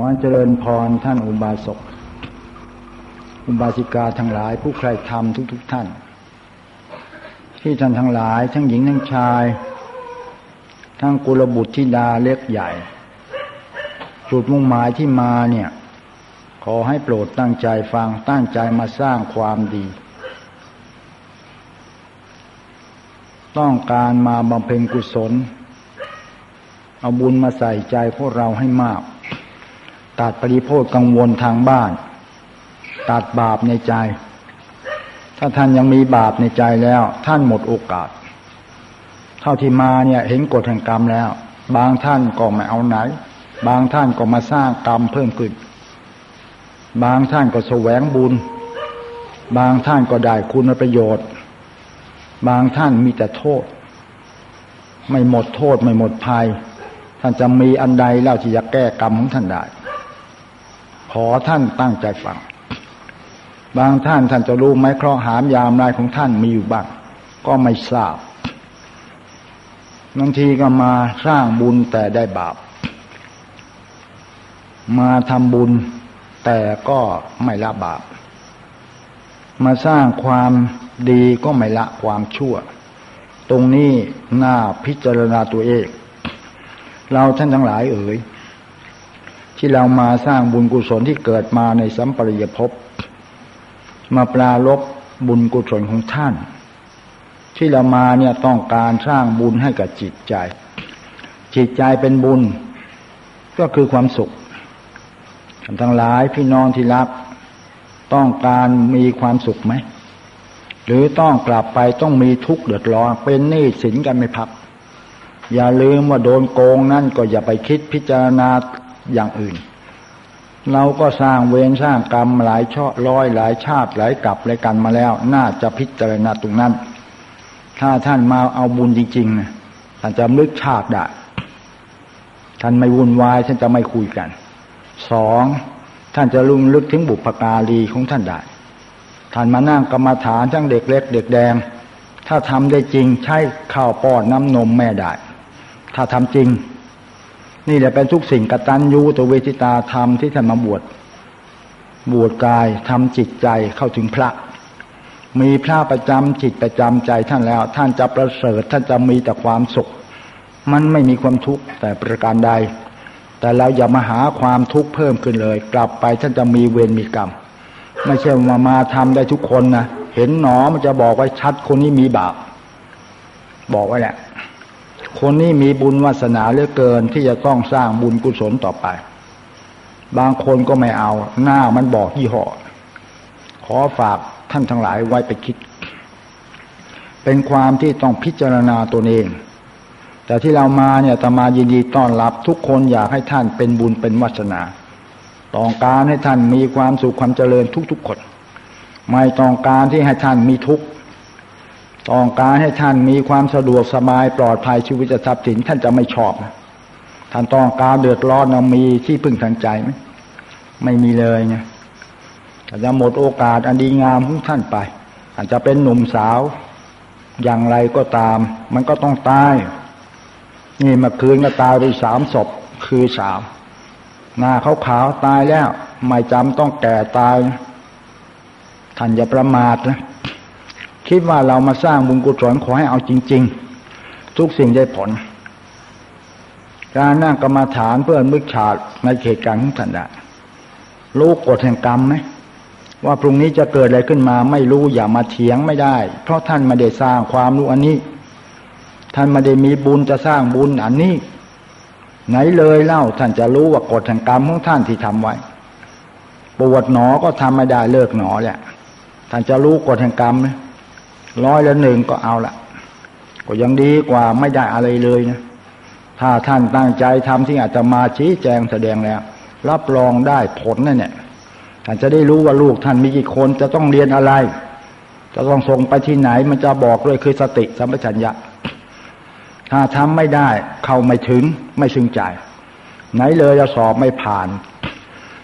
วันเจริญพรท่านอุบาสก อุบาสิกาทั้งหลายผู้ใครทำทุกๆทท่าน ที่ท่านทั้งหลาย ทั้งหญิงทั้งชาย ทั้งกุลบุตรธิดาเล็กใหญ่ จุดมุ่งหมายที่มาเนี่ย ขอให้โปรดตั้งใจฟังตั้งใจมาสร้างความดี ต้องการมาบำเพ็ญกุศล เอาบุญมาใส่ใจพวกเราให้มาก ตัดปริโภคกังวลทางบ้าน ตัดบาปในใจ ถ้าท่านยังมีบาปในใจแล้ว ท่านหมดโอกาส เท่าที่มาเนี่ยเห็นกฎแห่งกรรมแล้ว บางท่านก็ไม่เอาไหน บางท่านก็มาสร้างกรรมเพิ่มขึ้น บางท่านก็แสวงบุญ บางท่านก็ได้คุณประโยชน์ บางท่านมีแต่โทษ ไม่หมดโทษไม่หมดภัยท่านจะมีอันใดแล้วที่จะแก้กรรมของท่านได้ ขอท่านตั้งใจฟัง บางท่านท่านจะรู้ไหมเคราะหามยามรายของท่านมีอยู่บ้าง ก็ไม่ทราบบางทีก็มาสร้างบุญแต่ได้บาป มาทำบุญแต่ก็ไม่ละบาป มาสร้างความดีก็ไม่ละความชั่ว ตรงนี้น่าพิจารณาตัวเอง เราท่านทั้งหลายเอ๋ย ที่เรามาสร้างบุญกุศลที่เกิดมาในสัมปริยภพมาปลาลบบุญกุศลของท่าน ที่เรามาเนี่ยต้องการสร้างบุญให้กับจิตใจ จิตใจเป็นบุญ ก็คือความสุขทั้งหลายพี่น้องที่รักต้องการมีความสุขไหม หรือต้องกลับไปต้องมีทุกข์เดือดร้อนเป็นหนี้สินกันไม่พัก อย่าลืมว่าโดนโกงนั่นก็อย่าไปคิดพิจารณา อย่างอื่น เราก็สร้างเวรสร้างกรรมหลายช่อร้อยหลายชาติหลายกลับหลายกันมาแล้ว น่าจะพิจารณาตรงนั้น ถ้าท่านมาเอาบุญจริงๆนะท่านจะลึกชาติได้ท่านไม่วุ่นวายท่านจะไม่คุยกันสองท่านจะลุงลึกถึงบุพการีของท่านได้ท่านมานั่งกรรมฐานทั้งเด็กเล็ก เด็กแดง ถ้าทำได้จริงใช้ข้าวป้อนน้ำนมแม่ได้ ถ้าทำจริง นี่แหละเป็นทุกสิ่งกตัญญูตัวเวทิตาธรรมที่ท่านมาบวชบวชกายทำจิตใจเข้าถึงพระ มีพระประจำจิตประจำใจท่านแล้ว ท่านจะประเสริฐท่านจะมีแต่ความสุข มันไม่มีความทุกข์แต่ประการใด แต่เราอย่ามาหาความทุกข์เพิ่มขึ้นเลย กลับไปท่านจะมีเวรมีกรรม ไม่ใช่มามาทำได้ทุกคนนะเห็นหนอมันจะบอกไว้ชัดคนนี้มีบาปบอกไว้แหละ คนนี้มีบุญวาสนาเหลือเกินที่จะต้องสร้างบุญกุศลต่อไป บางคนก็ไม่เอา หน้ามันบอกยี่ห้อขอฝากท่านทั้งหลายไว้ไปคิด เป็นความที่ต้องพิจารณาตัวเอง แต่ที่เรามาเนี่ยตมายินดีต้อนรับทุกคนอยากให้ท่านเป็นบุญเป็นวาสนาต้องการให้ท่านมีความสุขความเจริญทุกๆคน ไม่ต้องการที่ให้ท่านมีทุกข์ ต้องการให้ท่านมีความสะดวกสบายปลอดภัยชีวิตทรัพย์สินท่านจะไม่ชอบนะท่านต้องการเดือดร้อนนะมีที่พึ่งทางใจไหมไม่มีเลยไงอาจจะหมดโอกาสอันดีงามของท่านไป อาจจะเป็นหนุ่มสาวอย่างไรก็ตาม มันก็ต้องตาย นี่มาคืนก็ตายไปสามศพคือสามหน้าเขาขาวตายแล้ว ไม่จำต้องแก่ตาย ท่านอย่าประมาทนะ คิดว่าเรามาสร้างบุญกุศลขอให้เอาจริง ๆ ทุกสิ่งได้ผล การนั่งกรรมาฐานเพื่อมึกฉาดในเขตการของท่านได้รู้กฎแห่งกรรมไหมว่าพรุ่งนี้จะเกิดอะไรขึ้นมา ไม่รู้อย่ามาเถียงไม่ได้ เพราะท่านมาได้สร้างความรู้อันนี้ ท่านมาได้มีบุญจะสร้างบุญอันนี้ ไหนเลยเล่าท่านจะรู้ว่ากฎแห่งกรรมของท่านที่ทำไว้ปวดหนอก็ทำไม่ได้เลิกหนอแหละท่านจะรู้กฎแห่งกรรมไหม ร้อยละหนึ่งก็เอาละก็ยังดีกว่าไม่ได้อะไรเลยนะถ้าท่านตั้งใจทำที่อาจจะมาชี้แจงแสดงแล้ว รับรองได้ผลนั่นเนี่ยท่านจะได้รู้ว่าลูกท่านมีกี่คนจะต้องเรียนอะไร จะต้องส่งไปที่ไหนมันจะบอกด้วยคือสติสัมปชัญญะ ถ้าทำไม่ได้เข้าไม่ถึงไม่ซึ้งใจ ไหนเลยจะสอบไม่ผ่าน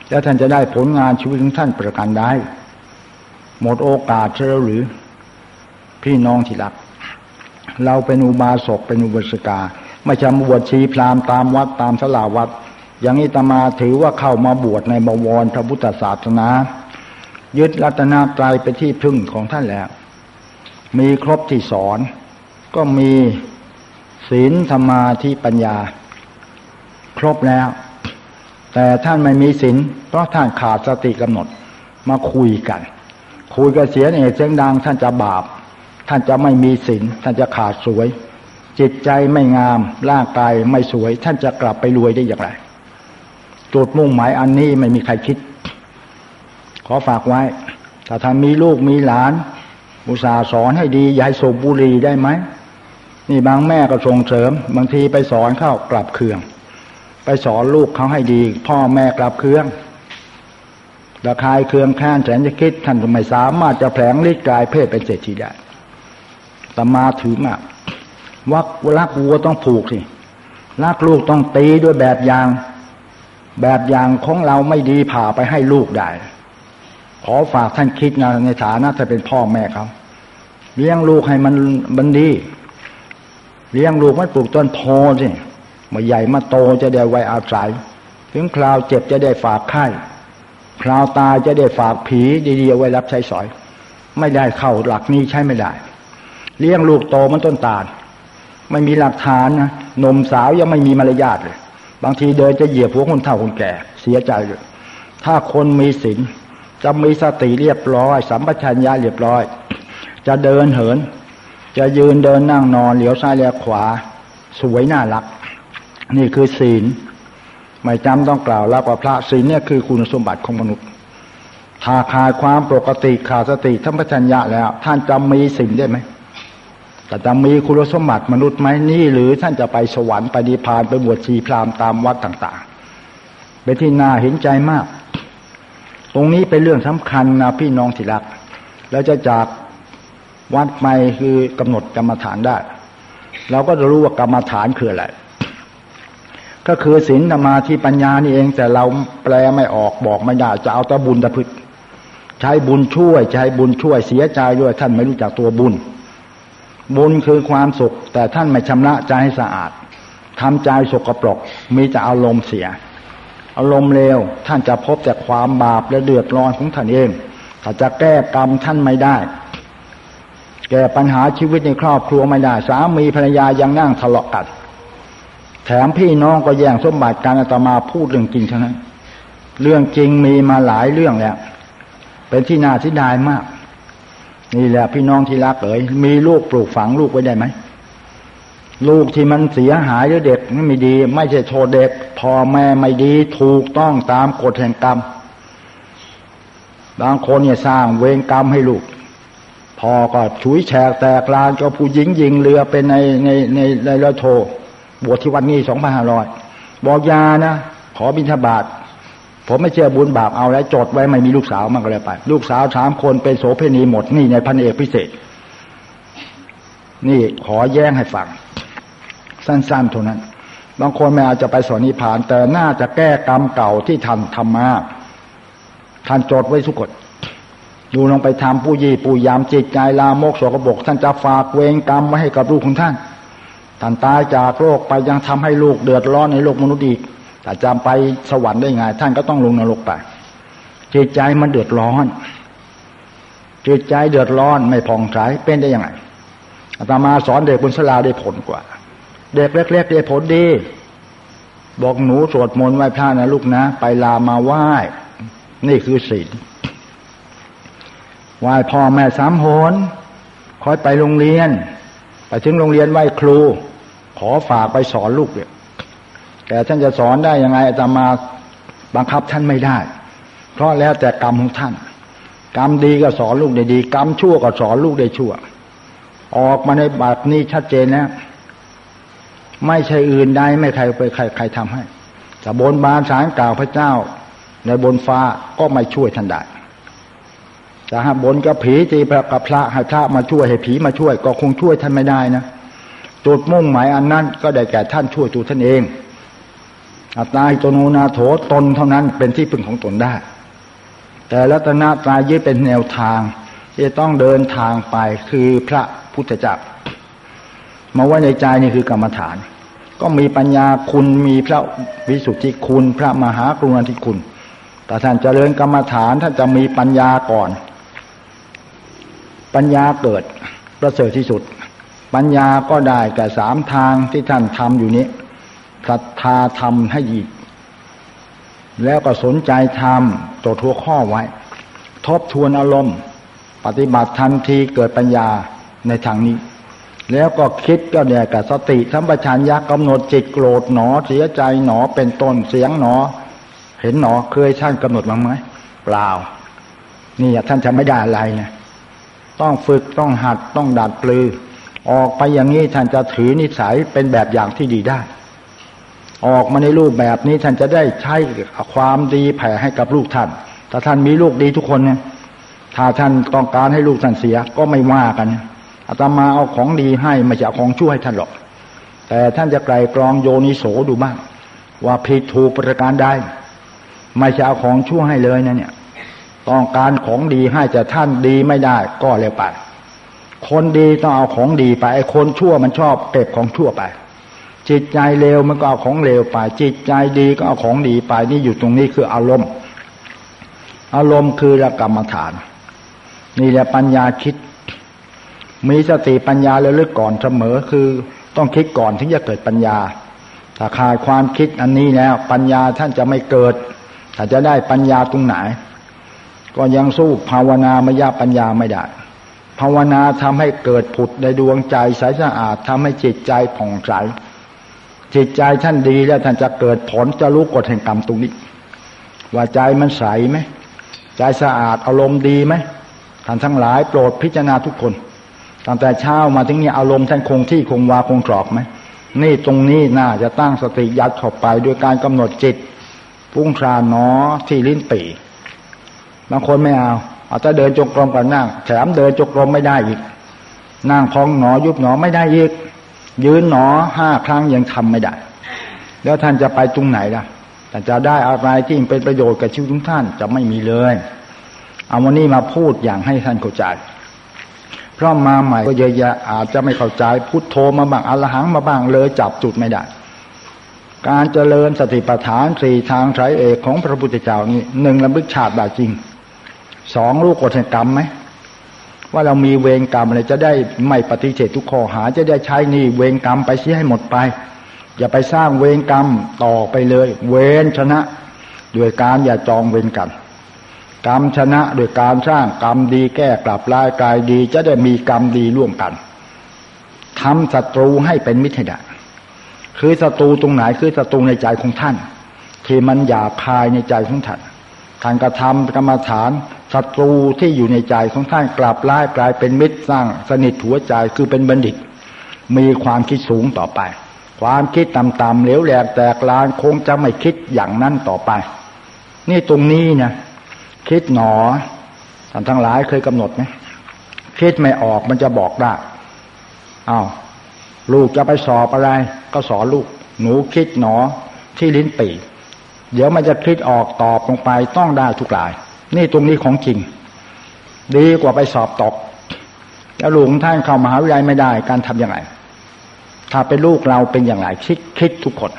แล้วท่านจะได้ผลงานชีวิตของท่านประการได้ หมดโอกาสเชื่อหรือ พี่น้องที่รัก เราเป็นอุบาสกเป็นอุบาสิกา ไม่ใช่บวชชีพรามตามวัดตามสลาวัด อย่างนี้ตมาถือว่าเข้ามาบวชในบวรพระพุทธศาสนา ยึดรัตนาตรัยไปที่พึ่งของท่านแล้ว มีครบที่สอน ก็มีศีลธรรมาที่ปัญญา ครบแล้ว แต่ท่านไม่มีศีลเพราะท่านขาดสติกำหนดมาคุยกัน คุยกันเสียงเอกเสียงดังท่านจะบาป ท่านจะไม่มีศีลท่านจะขาดสวย จิตใจไม่งามร่างกายไม่สวย ท่านจะกลับไปรวยได้อย่างไร จุดมุ่งหมายอันนี้ไม่มีใครคิด ขอฝากไว้ถ้าท่านมีลูกมีหลานอุตส่าห์สอนให้ดีอย่าให้สูบบุหรี่ได้ไหมนี่บางแม่ก็ส่งเสริม บางทีไปสอนเข้ากลับเคือง ไปสอนลูกเขาให้ดี พ่อแม่กลับเคืองระคายเคืองแค้นแสนจะคิดท่านไม่สามารถจะแผลงฤทธิ์กายเพศเป็นเศรษฐีได้ ตมาถือมากวักรักวัวต้องผูกสิรักลูกต้องตีด้วยแบบอย่าง แบบอย่างของเราไม่ดีผ่าไปให้ลูกได้ ขอฝากท่านคิดงานในฐานะถ้าเป็นพ่อแม่เขาเลี้ยงลูกให้มันบันดี เลี้ยงลูกไม่ปลูกต้นโพสิมาใหญ่มาโตจะได้ไว้อาศัย ถึงคราวเจ็บจะได้ฝากไข้คราวตายจะได้ฝากผีดีๆไว้รับใช้สอย ไม่ได้เข้าหลักนี้ใช้ไม่ได้ เลี้ยงลูกโตมันต้นตาล ไม่มีหลักฐานนะนมสาวยังไม่มีมารยาทเลย บางทีเดินจะเหยียบหัวคนเฒ่าคนแก่ เสียใจเลยถ้าคนมีศีลจะมีสติเรียบร้อย สัมปชัญญะเรียบร้อย จะเดินเหิน จะยืนเดินนั่งนอนเหลียวซ้ายเหลียวขวา สวยน่ารัก นี่คือศีลไม่จำต้องกล่าวแล้วว่าพระศีลเนี่ยคือคุณสมบัติของมนุษย์ถ้าขาดความปกติขาดสติทั้งปัญญะแล้ว ท่านจะมีศีลได้ไหม แต่จะมีคุณสมบัติมนุษย์ไหมนี่ หรือท่านจะไปสวรรค์ไปดีพานไปบวชชีพราหมณ์ตามวัดต่างๆ เป็นที่น่าเห็นใจมาก ตรงนี้เป็นเรื่องสำคัญนะพี่น้องที่รักเราจะจากวัดไปคือกำหนดกรรมฐานได้ เราก็จะรู้ว่ากรรมฐานคืออะไร ก็คือศีลธรรมาที่ปัญญานี่เอง แต่เราแปลไม่ออกบอกไม่ได้จะเอาแต่บุญตะพึกใช้บุญช่วยใช้บุญช่วยเสียใจด้วยท่านไม่รู้จักตัวบุญ บุญคือความสุข แต่ท่านไม่ชำระใจให้สะอาดทำใจสกปรกมีแต่อารมณ์เสีย อารมณ์เลวท่านจะพบแต่ความบาปและเดือดร้อนของท่านเองถ้าจะแก้กรรมท่านไม่ได้ แก้ปัญหาชีวิตในครอบครัวไม่ได้ สามีภรรยายังนั่งทะเลาะกันแถมพี่น้องก็แย่งสมบัติการอาตมาพูดเรื่องจริงเท่านั้น เรื่องจริงมีมาหลายเรื่องแล้ว เป็นที่น่าทิดายมาก นี่แหละพี่น้องที่รักเอ๋ยมีลูกปลูกฝังลูกไว้ได้ไหมลูกที่มันเสียหายหรือเด็กไม่ดี ไม่ใช่โทษเด็กพ่อแม่ไม่ดีถูกต้องตามกฎแห่งกรรม บางคนเนี่ยสร้างเวรกรรมให้ลูกพ่อก็ฉุยแฉกแตกลานก็ผู้หญิงยิงเรือเป็นในในในในเรือโทบวชที่วันนี้สองพันห้าร้อยบอกยานะ ขอบิณฑบาต ผมไม่เชื่อบุญบาปเอาแล้วจดไว้ไม่มีลูกสาวมันก็เลยไป ลูกสาวสามคนเป็นโสเพณีหมดนี่ในพันเอกพิเศษ นี่ขอแย้งให้ฟัง สั้นๆเท่านั้น บางคนไม่อาจจะไปสอนนิพาน แต่น่าจะแก้กรรมเก่าที่ทำทำมาท่านจดไว้สุกดดูลงไปทำผู้ยี่ปูยามจิตใจลามกโสกบก ท่านจะฝากเวงกรรมไว้ให้กับลูกของท่านท่านตายจากโรคไปยังทำให้ลูกเดือดร้อนในโลกมนุษย์อีก แต่จำไปสวรรค์ได้ไง ท่านก็ต้องลงนรกไปจิตใจมันเดือดร้อนจิตใจเดือดร้อนไม่ผ่องใสเป็นได้ยังไงอาตมาสอนเด็กบนสลาได้ผลกว่า เด็กเล็กๆได้ผลดี บอกหนูสวดมนต์ไหว้พระนะลูกนะ ไปลามาไหว้นี่คือศีลไหว้พ่อแม่สามโหนคอยไปโรงเรียน ไปถึงโรงเรียนไหว้ครู ขอฝากไปสอนลูกเนี่ย แต่ท่านจะสอนได้ยังไงอาตมาบังคับท่านไม่ได้ เพราะแล้วแต่กรรมของท่าน กรรมดีก็สอนลูกได้ดี กรรมชั่วก็สอนลูกได้ชั่ว ออกมาในบัตรนี้ชัดเจนแล้วไม่ใช่อื่นใดไม่ใครไปใครใครทำให้แต่บนบานสารกล่าวพระเจ้า ในบนฟ้าก็ไม่ช่วยท่านได้แต่หากบนกับผีตีพระกับพระให้พระมาช่วยให้ผีมาช่วย ก็คงช่วยท่านไม่ได้นะจุดมุ่งหมายอันนั้นก็ได้แก่ท่านช่วยตัวท่านเอง อัตตาหิตโนนาโถตนเท่านั้นเป็นที่พึ่งของตนได้ แต่รัตนาตายยึดเป็นแนวทางที่ต้องเดินทางไปคือพระพุทธเจ้ามาว่าในใจนี่คือกรรมฐาน ก็มีปัญญาคุณมีพระวิสุทธิคุณ พระมหากรุณาธิคุณแต่ท่านเจริญกรรมฐานท่านจะมีปัญญาก่อน ปัญญาเกิดประเสริฐที่สุด ปัญญาก็ได้แก่สามทางที่ท่านทำอยู่นี้ ศรัทธาทำให้ยีแล้วก็สนใจทำตัวทัวข้อไว้ ทบทวนอารมณ์ ปฏิบัติทันทีเกิดปัญญาในทางนี้ แล้วก็คิดก็เนี่ยกับสติสัมปชัญญะกำหนดจิตโกรธหนอ เสียใจหนอเป็นต้นเสียงหนอ เห็นหนอเคยท่านกำหนดบ้งไหมเปล่า นี่ท่านจะไม่ได้อะไรไงต้องฝึกต้องหัดต้องดัดปลือ ออกไปอย่างนี้ท่านจะถือนิสัยเป็นแบบอย่างที่ดีได้ ออกมาในรูปแบบนี้ท่านจะได้ใช้ความดีแผ่ให้กับลูกท่าน ถ้าท่านมีลูกดีทุกคนเนี่ย ถ้าท่านต้องการให้ลูกท่านเสียก็ไม่ว่ากันอาตมาเอาของดีให้ไม่ใช่เอาของชั่วยท่านหรอก แต่ท่านจะไกลกรองโยนิโสดูบ้าง ว่าผิดถูกประการใดไม่ใช่เอาของชั่วให้เลยนะเนี่ย ต้องการของดีให้แต่ท่านดีไม่ได้ก็เลยไป คนดีต้องเอาของดีไปไอ้คนชั่วมันชอบเก็บของชั่วไป จิตใจเลวมันก็เอาของเลวไป จิตใจดีก็เอาของดีไปนี่อยู่ตรงนี้คืออารมณ์ อารมณ์คือระกรรมฐาน นี่แหละปัญญาคิด มีสติปัญญาระลึกก่อนเสมอคือต้องคิดก่อนถึงจะเกิดปัญญา ถ้าขาดความคิดอันนี้แล้ว ปัญญาท่านจะไม่เกิดถ้าจะได้ปัญญาตรงไหน ก็ยังสู้ภาวนามยาปัญญาไม่ได้ภาวนาทำให้เกิดผุดในดวงใจใสสะอาดทำให้จิตใจผ่องใส จิตใจท่านดีแล้วท่านจะเกิดผลจะรู้กฎแห่งกรรมตรงนี้ ว่าใจมันใสไหมใจสะอาดอารมณ์ดีไหมท่านทั้งหลายโปรดพิจารณาทุกคนตั้งแต่เช้ามาถึงนี้อารมณ์ท่านคงที่คงวาคงกรอบไหมนี่ตรงนี้น่าจะตั้งสติยัดเข้าไปโดยการกำหนดจิตพุ่งครานหนอที่ลิ้นปีบางคนไม่เอาเอาแต่เดินจงกรมกับนั่งแถมเดินจงกรมไม่ได้อีก นั่งพองหนอยุบหนอไม่ได้อีก ยืนหนอห้าครั้งยังทำไม่ได้ แล้วท่านจะไปตรงไหนล่ะแต่จะได้อะไรที่เป็นประโยชน์กับชีวิตทุกท่านจะไม่มีเลย เอาวันนี้มาพูดอย่างให้ท่านเข้าใจ เพราะมาใหม่ก็เยอะแยะอาจจะไม่เข้าใจพุทโธมาบ้างอรหังมาบ้างเลยจับจุดไม่ได้ การเจริญสติปัฏฐานสี่ทางไตรเอกของพระพุทธเจ้านี่หนึ่งระลึกชาติบาจริงสองรู้กฎแห่งกรรมไหม ว่าเรามีเวรกรรมอะไรจะได้ไม่ปฏิเสธทุกข้อหาจะได้ใช้นี่เวรกรรมไปเสียให้หมดไป อย่าไปสร้างเวรกรรมต่อไปเลย เวรชนะด้วยการอย่าจองเวรกันกรรมชนะโดยการสร้างกรรมดีแก้กลับลายกายดี จะได้มีกรรมดีร่วมกันทำศัตรูให้เป็นมิตรให้ได้คือศัตรูตรงไหนคือศัตรูในใจของท่านที่มันหยาบคายในใจของท่าน ทานกระทำกรรมฐานศัตรูที่อยู่ในใจของท่านกลับร้ายกลายเป็นมิตรสร้างสนิทหัวใจคือเป็นบัณฑิต มีความคิดสูงต่อไป ความคิดต่ำๆเหลวแหลกแตกลานคงจะไม่คิดอย่างนั้นต่อไป นี่ตรงนี้นะคิดหนอท่านทั้งหลายเคยกำหนดไหมคิดไม่ออกมันจะบอกได้อา้าวลูกจะไปสอบอะไร ก็สอนลูก หนูคิดหนอที่ลิ้นปี่ เดี๋ยวมันจะคิดออกตอบลงไปต้องได้ทุกราย นี่ตรงนี้ของจริง ดีกว่าไปสอบตก แล้วหลวงท่านเข้ามหาวิทยาลัยไม่ได้การทำอย่างไรถ้าเป็นลูกเราเป็นอย่างไรคิดคิดทุกคน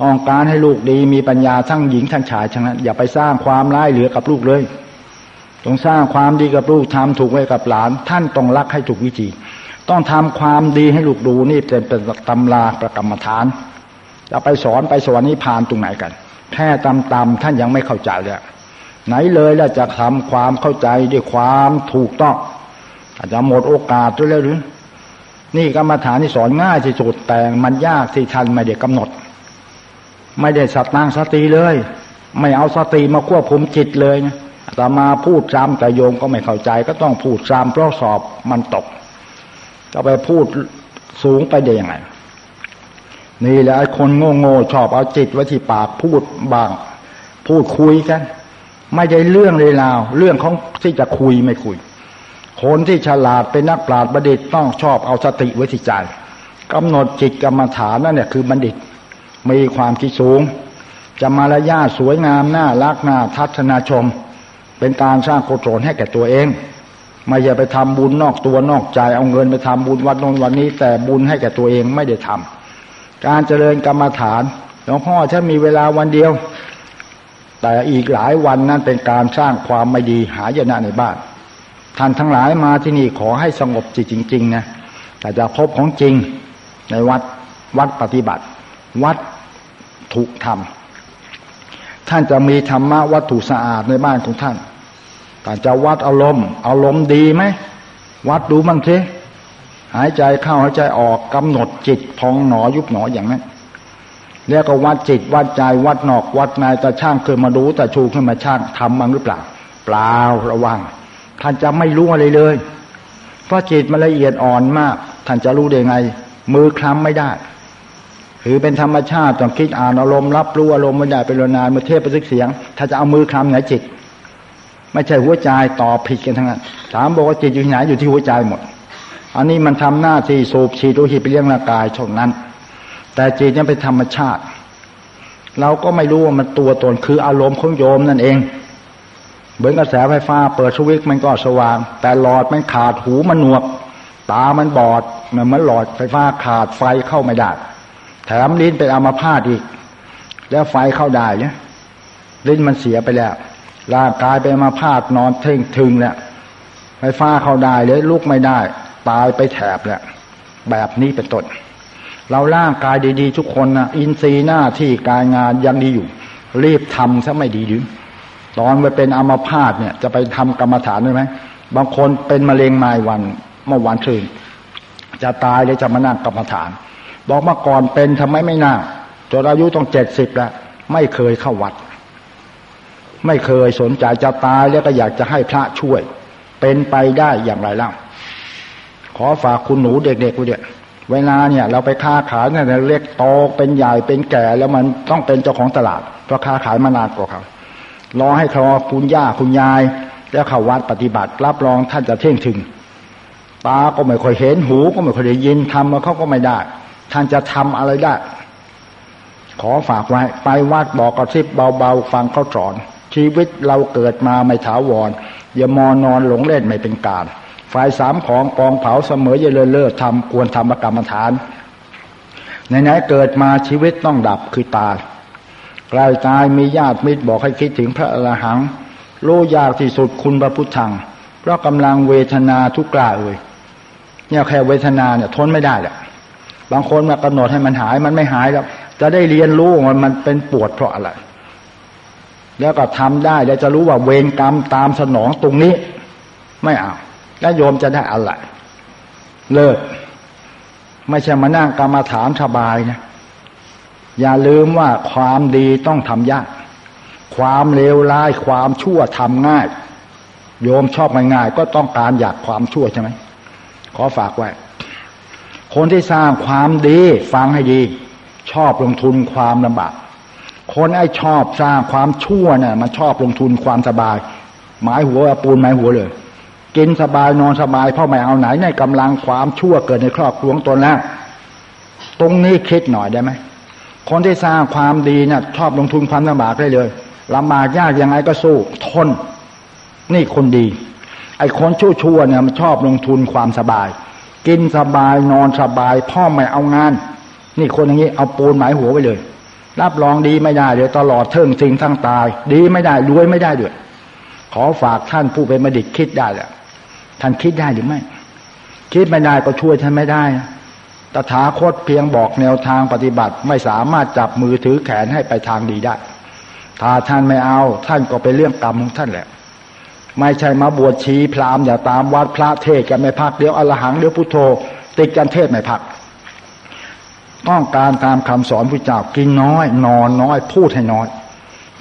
ต้องการให้ลูกดีมีปัญญาทั้งหญิงทั้งชายทั้งนั้น อย่าไปสร้างความร้ายเหลือกับลูกเลยต้องสร้างความดีกับลูกทำถูกไว้กับหลาน ท่านต้องรักให้ถูกวิธี ต้องทำความดีให้ลูกดูนี่เป็นเป็นตำราประกรรมฐาน จะไปสอนไปสวรรค์นิพพานตรงไหนกัน แค่ตำตำท่านยังไม่เข้าใจเลยไหนเลยแล้วจะทำความเข้าใจด้วยความถูกต้องอาจจะหมดโอกาสด้วยแล้วหรือ นี่กรรมฐานที่สอนง่ายที่สุดแต่มันยากที่ท่านไม่ได้กำหนด ไม่ได้สัตนางสติเลย ไม่เอาสติมาควบคุมจิตเลยนะแต่มาพูดซ้ำแต่โยมก็ไม่เข้าใจ ก็ต้องพูดซ้ำเพราะสอบมันตกก็ไปพูดสูงไปได้ยังไง นี่แหละคนโง่โง่ชอบเอาจิตไว้ที่ปากพูดบาง พูดคุยกัน ไม่ใช่เรื่องเลยราวเรื่องของที่จะคุยไม่คุย คนที่ฉลาดเป็นนักปราชญ์บัณฑิตต้องชอบเอาสติไว้ที่ใจกำหนดจิตกรรมฐานนั่นเนี่ยคือบัณฑิตมีความคิดสูง จะมารยาสวยงามน่ารักน่าทัศนาชม เป็นการสร้างโคตรให้แก่ตัวเองไม่อย่าไปทำบุญนอกตัวนอกใจเอาเงินไปทำบุญวัดนนวันนี้ แต่บุญให้แก่ตัวเองไม่ได้ทำ การเจริญกรรมฐานหลวงพ่อฉันมีเวลาวันเดียว แต่อีกหลายวันนั้นเป็นการสร้างความไม่ดีหายนะในบ้านท่านทั้งหลายมาที่นี่ขอให้สงบจิตจริง ๆ นะแต่จะพบของจริงในวัดวัดปฏิบัติ วัดถูกทำท่านจะมีธรรมะวัตถุสะอาดในบ้านของท่านแต่จะวัดอารมณ์อารมณ์ดีไหมวัดดูบ้างสิ หายใจเข้าหายใจออกกำหนดจิตพองหนอยุบหนออย่างนั้นแล้วก็วัดจิตวัดใจวัดนอกวัดในแต่ช่างเคยมาดูแต่ชูขึ้นมาช่างทำบ้งหรือเปล่า เปล่าระวัง ท่านจะไม่รู้อะไรเลย เพราะจิตมันละเอียดอ่อนมาก ท่านจะรู้ได้ไง มือคลำไม่ได้ถือเป็นธรรมชาติต้องคิดอ่านอารมณ์รับรู้อารมณ์ไม่ได้เป็นนานเมื่อเทพไปสึกเสียง ถ้าจะเอามือคลำไหนจิต ไม่ใช่หัวใจตอบผิดกันทั้งนั้นถามบอกว่าจิตอยู่ไหนอยู่ที่หัวใจหมด อันนี้มันทำหน้าที่สูบฉีดโลหิตไปเลี้ยงร่างกายช่วงนั้น แต่จิตยังเป็นธรรมชาติ เราก็ไม่รู้ว่ามันตัวตนคืออารมณ์ของโยมนั่นเองเหมือนกระแสไฟฟ้าเปิดสวิตช์มันก็สว่าง แต่หลอดมันขาดหูมันหนวก ตามันบอดมันหมือนหลอดไฟฟ้าขาดไฟเข้าไม่ได้แถมลิ้นเป็นอัมาพาตอีก แล้วไฟเข้าได้เนี่ยลิ้นมันเสียไปแล้วร่างกายเป็นอัมาพาตนอนเท่งทึงแล้วไฟฟ้าเข้าได้เลยลุกไม่ได้ ตายไปแถบแล้วแบบนี้เป็นต้นเราร่างกายดีๆ ทุกคนนะอินทรีย์หน้าที่การงานยังดีอยู่ รีบทำซะไม่ดีดึงตอนไปเป็นอัมพาตเนี่ย จะไปทำกรรมฐานได้ไหมบางคนเป็นมะเร็งมาวันเมื่อวันคืนจะตายเลยจะมานั่งกรรมฐาน บอกมาก่อนเป็นทำไมไม่นั่งจนอายุต้องเจ็ดสิบแล้วไม่เคยเข้าวัด ไม่เคยสนใจจะตายแล้วก็อยากจะให้พระช่วย เป็นไปได้อย่างไรเล่า ขอฝากคุณหนูเด็กๆไว้เดียเวลาเนี่ยเราไปค้าขายเนี่ยเล็กโตเป็นใหญ่เป็นแก่แล้วมันต้องเป็นเจ้าของตลาดเพราะค้าขายมานานกว่าเขารอให้ครอคุณย่าคุณยาย แล้วเข้าวัดปฏิบัติ รับรองท่านจะเท่งถึงตาก็ไม่ค่อยเห็นหูก็ไม่ค่อยได้ยินทำมาเขาก็ไม่ได้ ท่านจะทำอะไรได้ ขอฝากไว้ ไปวัดบอกกระซิบเบาๆฟังเขาสอน ชีวิตเราเกิดมาไม่ถาวรอย่ามอนอนหลงเล่นไม่เป็นการ ฝ่ายสามของกองเผาเสมออย่าเลเลิศทำควรทำกรรมฐานไหนๆเกิดมาชีวิตต้องดับคือตายใกลายตายมีญาติมิตรบอกให้คิดถึงพระอรหังรู้ยากที่สุดคุณพระพุทธังเพราะกำลังเวทนาทุกกล้าเลยเนี่ยแค่เวทนาเนี่ยทนไม่ได้แหละบางคนมากำหนดให้มันหายมันไม่หายแล้วจะได้เรียนรู้ว่ามันเป็นปวดเพราะอะไร แล้วก็ทำได้แล้วจะรู้ว่าเวรกรรมตามสนองตรงนี้ ไม่เอา แล้วโยมจะได้อะไรเลิก ไม่ใช่มานั่งกรรมฐานสบายนะ อย่าลืมว่าความดีต้องทำยาก ความเลวร้ายความชั่วทำง่าย โยมชอบง่ายๆก็ต้องการอยากความชั่วใช่ไหมขอฝากไว้ คนที่สร้างความดีฟังให้ดี ชอบลงทุนความลำบาก คนไอ้ชอบสร้างความชั่วเนี่ยมันชอบลงทุนความสบาย หมายหัวปูนหมายหัวเลย กินสบายนอนสบายพ่อไม่เอาไหนในกำลังความชั่วเกิดในครอบครัวตนแล้วตรงนี้คิดหน่อยได้ไหมคนที่สร้างความดีเนี่ยชอบลงทุนความลำบากได้เลยลำบากยากยังไงก็สู้ ทน นี่คนดี ไอ้คนชั่วๆเนี่ยมันชอบลงทุนความสบาย กินสบายนอนสบาย พ่อไม่เอางาน นี่คนอย่างนี้เอาปูนหมายหัวไปเลย รับรองดีไม่ได้เดี๋ยวตลอดเทิงสิ่งทั้งตาย ดีไม่ได้รวยไม่ได้ด้วยขอฝากท่านผู้เป็นมดิตคิดได้แหละ ท่านคิดได้หรือไม่ คิดไม่ได้ก็ช่วยท่านไม่ได้ตถาคตเพียงบอกแนวทางปฏิบัติไม่สามารถจับมือถือแขนให้ไปทางดีได้ ถ้าท่านไม่เอา ท่านก็เป็นเรื่องกรรมของท่านแหละ ไม่ใช่มาบวชชีพรามอย่าตามวัดพระเทศกันไม่พักเดี๋ยวอรหังเดี๋ยวพุทโธ ติดกันเทศไม่พัก ต้องการตามคำสอนพระเจ้ากินน้อย นอนน้อย พูดให้น้อย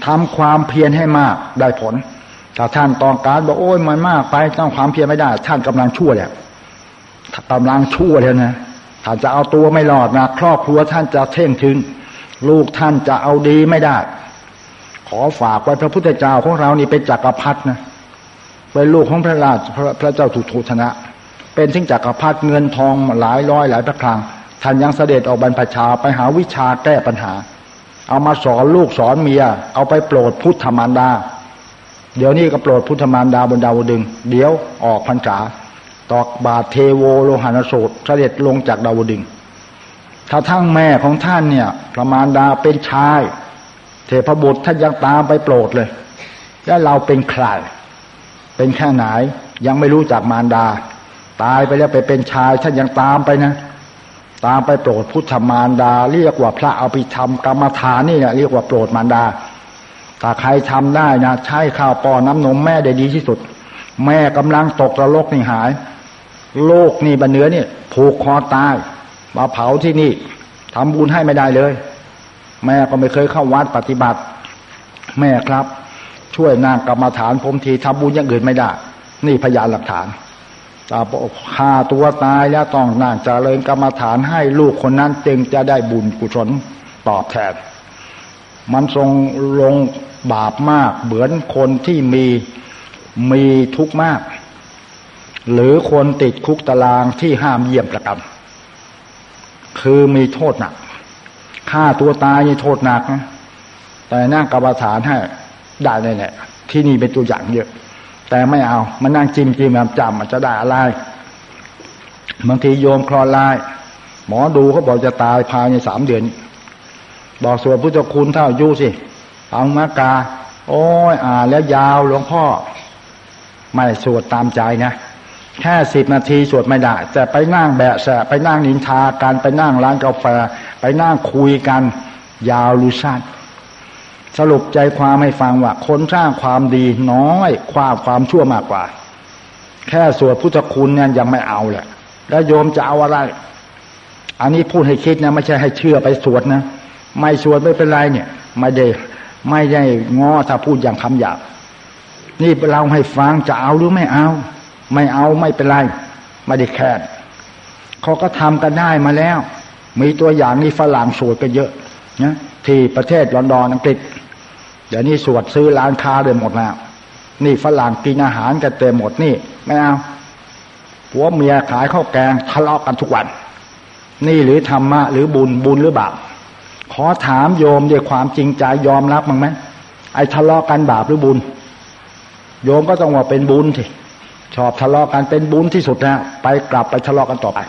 ทำความเพียรให้มากได้ผล ถ้าท่านต้องการบอกโอ้ยมันมากไปต้องความเพียรไม่ได้ ท่านกำลังชั่วแล้วกำลังชั่วแล้วนะท่านจะเอาตัวไม่รอดนะครอบครัวท่านจะเท่งถึง ลูกท่านจะเอาดีไม่ได้ ขอฝากไว้พระพุทธเจ้าของเรานี่เป็นจักรพรรดินะเป็นลูกของพระราชพระเจ้าถูกทูชนะ เป็นทิ้งจักรพรรดิเงินทองหลายร้อยหลายพระครังท่านยังเสด็จออกบรรพชาไปหาวิชาแก้ปัญหา เอามาสอนลูกสอนเมีย เอาไปโปรดพุทธมารดา เดี๋ยวนี้ก็โปรดพุทธมารดาบนดาวดึง เดี๋ยวออกพรรษาตอกบาทเทโวโลหานโสดเสด็จลงจากดาวดึงถ้าทั้งแม่ของท่านเนี่ยประมาณดาเป็นชาย เทพบุตรท่านยังตามไปโปรดเลย แล้วเราเป็นใครเป็นแค่ไหนยังไม่รู้จักมารดา ตายไปแล้วไปเป็นชายท่านยังตามไปนะตามไปโปรดพุทธมารดา เรียกว่าพระเอาไปทำกรรมฐานนี่เรียกว่าโปรดมารดา ถ้าใครทำได้นะใช้ข้าวปอนน้ำนมแม่ได้ดีที่สุด แม่กำลังตกระลกนี่หายโลกนี่บันเนื้อนี่ผูกคอตายมาเผาที่นี่ทำบุญให้ไม่ได้เลย แม่ก็ไม่เคยเข้าวัดปฏิบัติ แม่ครับ ช่วยนางกรรมฐานผมทีทำบุญอย่างอื่นไม่ได้ นี่พยานหลักฐานตาฆ่าตัวตายแล้วต้องนางจเจริญกรรมฐานให้ลูกคนนั้นจึงจะได้บุญกุศลตอบแทน มันทรงลงบาปมาก เหมือนคนที่มีมีทุกข์มาก หรือคนติดคุกตารางที่ห้ามเยี่ยมประกันคือมีโทษหนักฆ่าตัวตายนี่โทษหนักนะแต่นั่งกรรมฐานให้ได้เลยแหละที่นี่เป็นตัวอย่างเยอะ แต่ไม่เอามานั่งจิ้มจิ้มจำมันจะได้อะไรบางทีโยมคลอลาย หมอดูเขาบอกจะตายภายในสามเดือน บอกสวดพุทธคุณเท่ายุสิเอามากา โอ้ยอ่าแล้วยาวหลวงพ่อ ไม่สวดตามใจนะแค่สิบนาทีสวดไม่ได้แต่ไปนั่งแบะแสไปนั่งนินทากันไปนั่งร้านกาแฟ ไปนั่งคุยกัน ยาวลุสั้นสรุปใจความให้ฟังว่า คนสร้างความดีน้อยความความชั่วมากกว่า แค่สวดพุทธคุณเนี่ยยังไม่เอาแหละแล้วโยมจะเอาอะไร อันนี้พูดให้คิดนะ ไม่ใช่ให้เชื่อไปสวดนะ ไม่สวดไม่เป็นไรเนี่ย ไม่ได้ไม่ได้งอถ้าพูดอย่างคำหยาบนี่เราให้ฟังจะเอาหรือไม่เอา ไม่เอาไม่เป็นไร ไม่ได้แค่เขาก็ทำกันได้มาแล้ว มีตัวอย่างนี่ฝรั่งสวดกันเยอะนะที่ประเทศลอนดอนอังกฤษเดี๋ยวนี้สวดซื้อร้านค้าเลยหมดแล้ว นี่ฝรั่งกินอาหารกันเต็มหมดนี่ ไม่เอาผัวเมียขายข้าวแกงทะเลาะกันทุกวัน นี่หรือธรรมะหรือบุญบุญหรือบาป ขอถามโยมด้วยความจริงใจยอมรับมั้งไหมไอ้ทะเลาะกันบาปหรือบุญ โยมก็ต้องว่าเป็นบุญสิชอบทะเลาะกันเป็นบุญที่สุดนะไปกลับไปทะเลาะกันต่อไป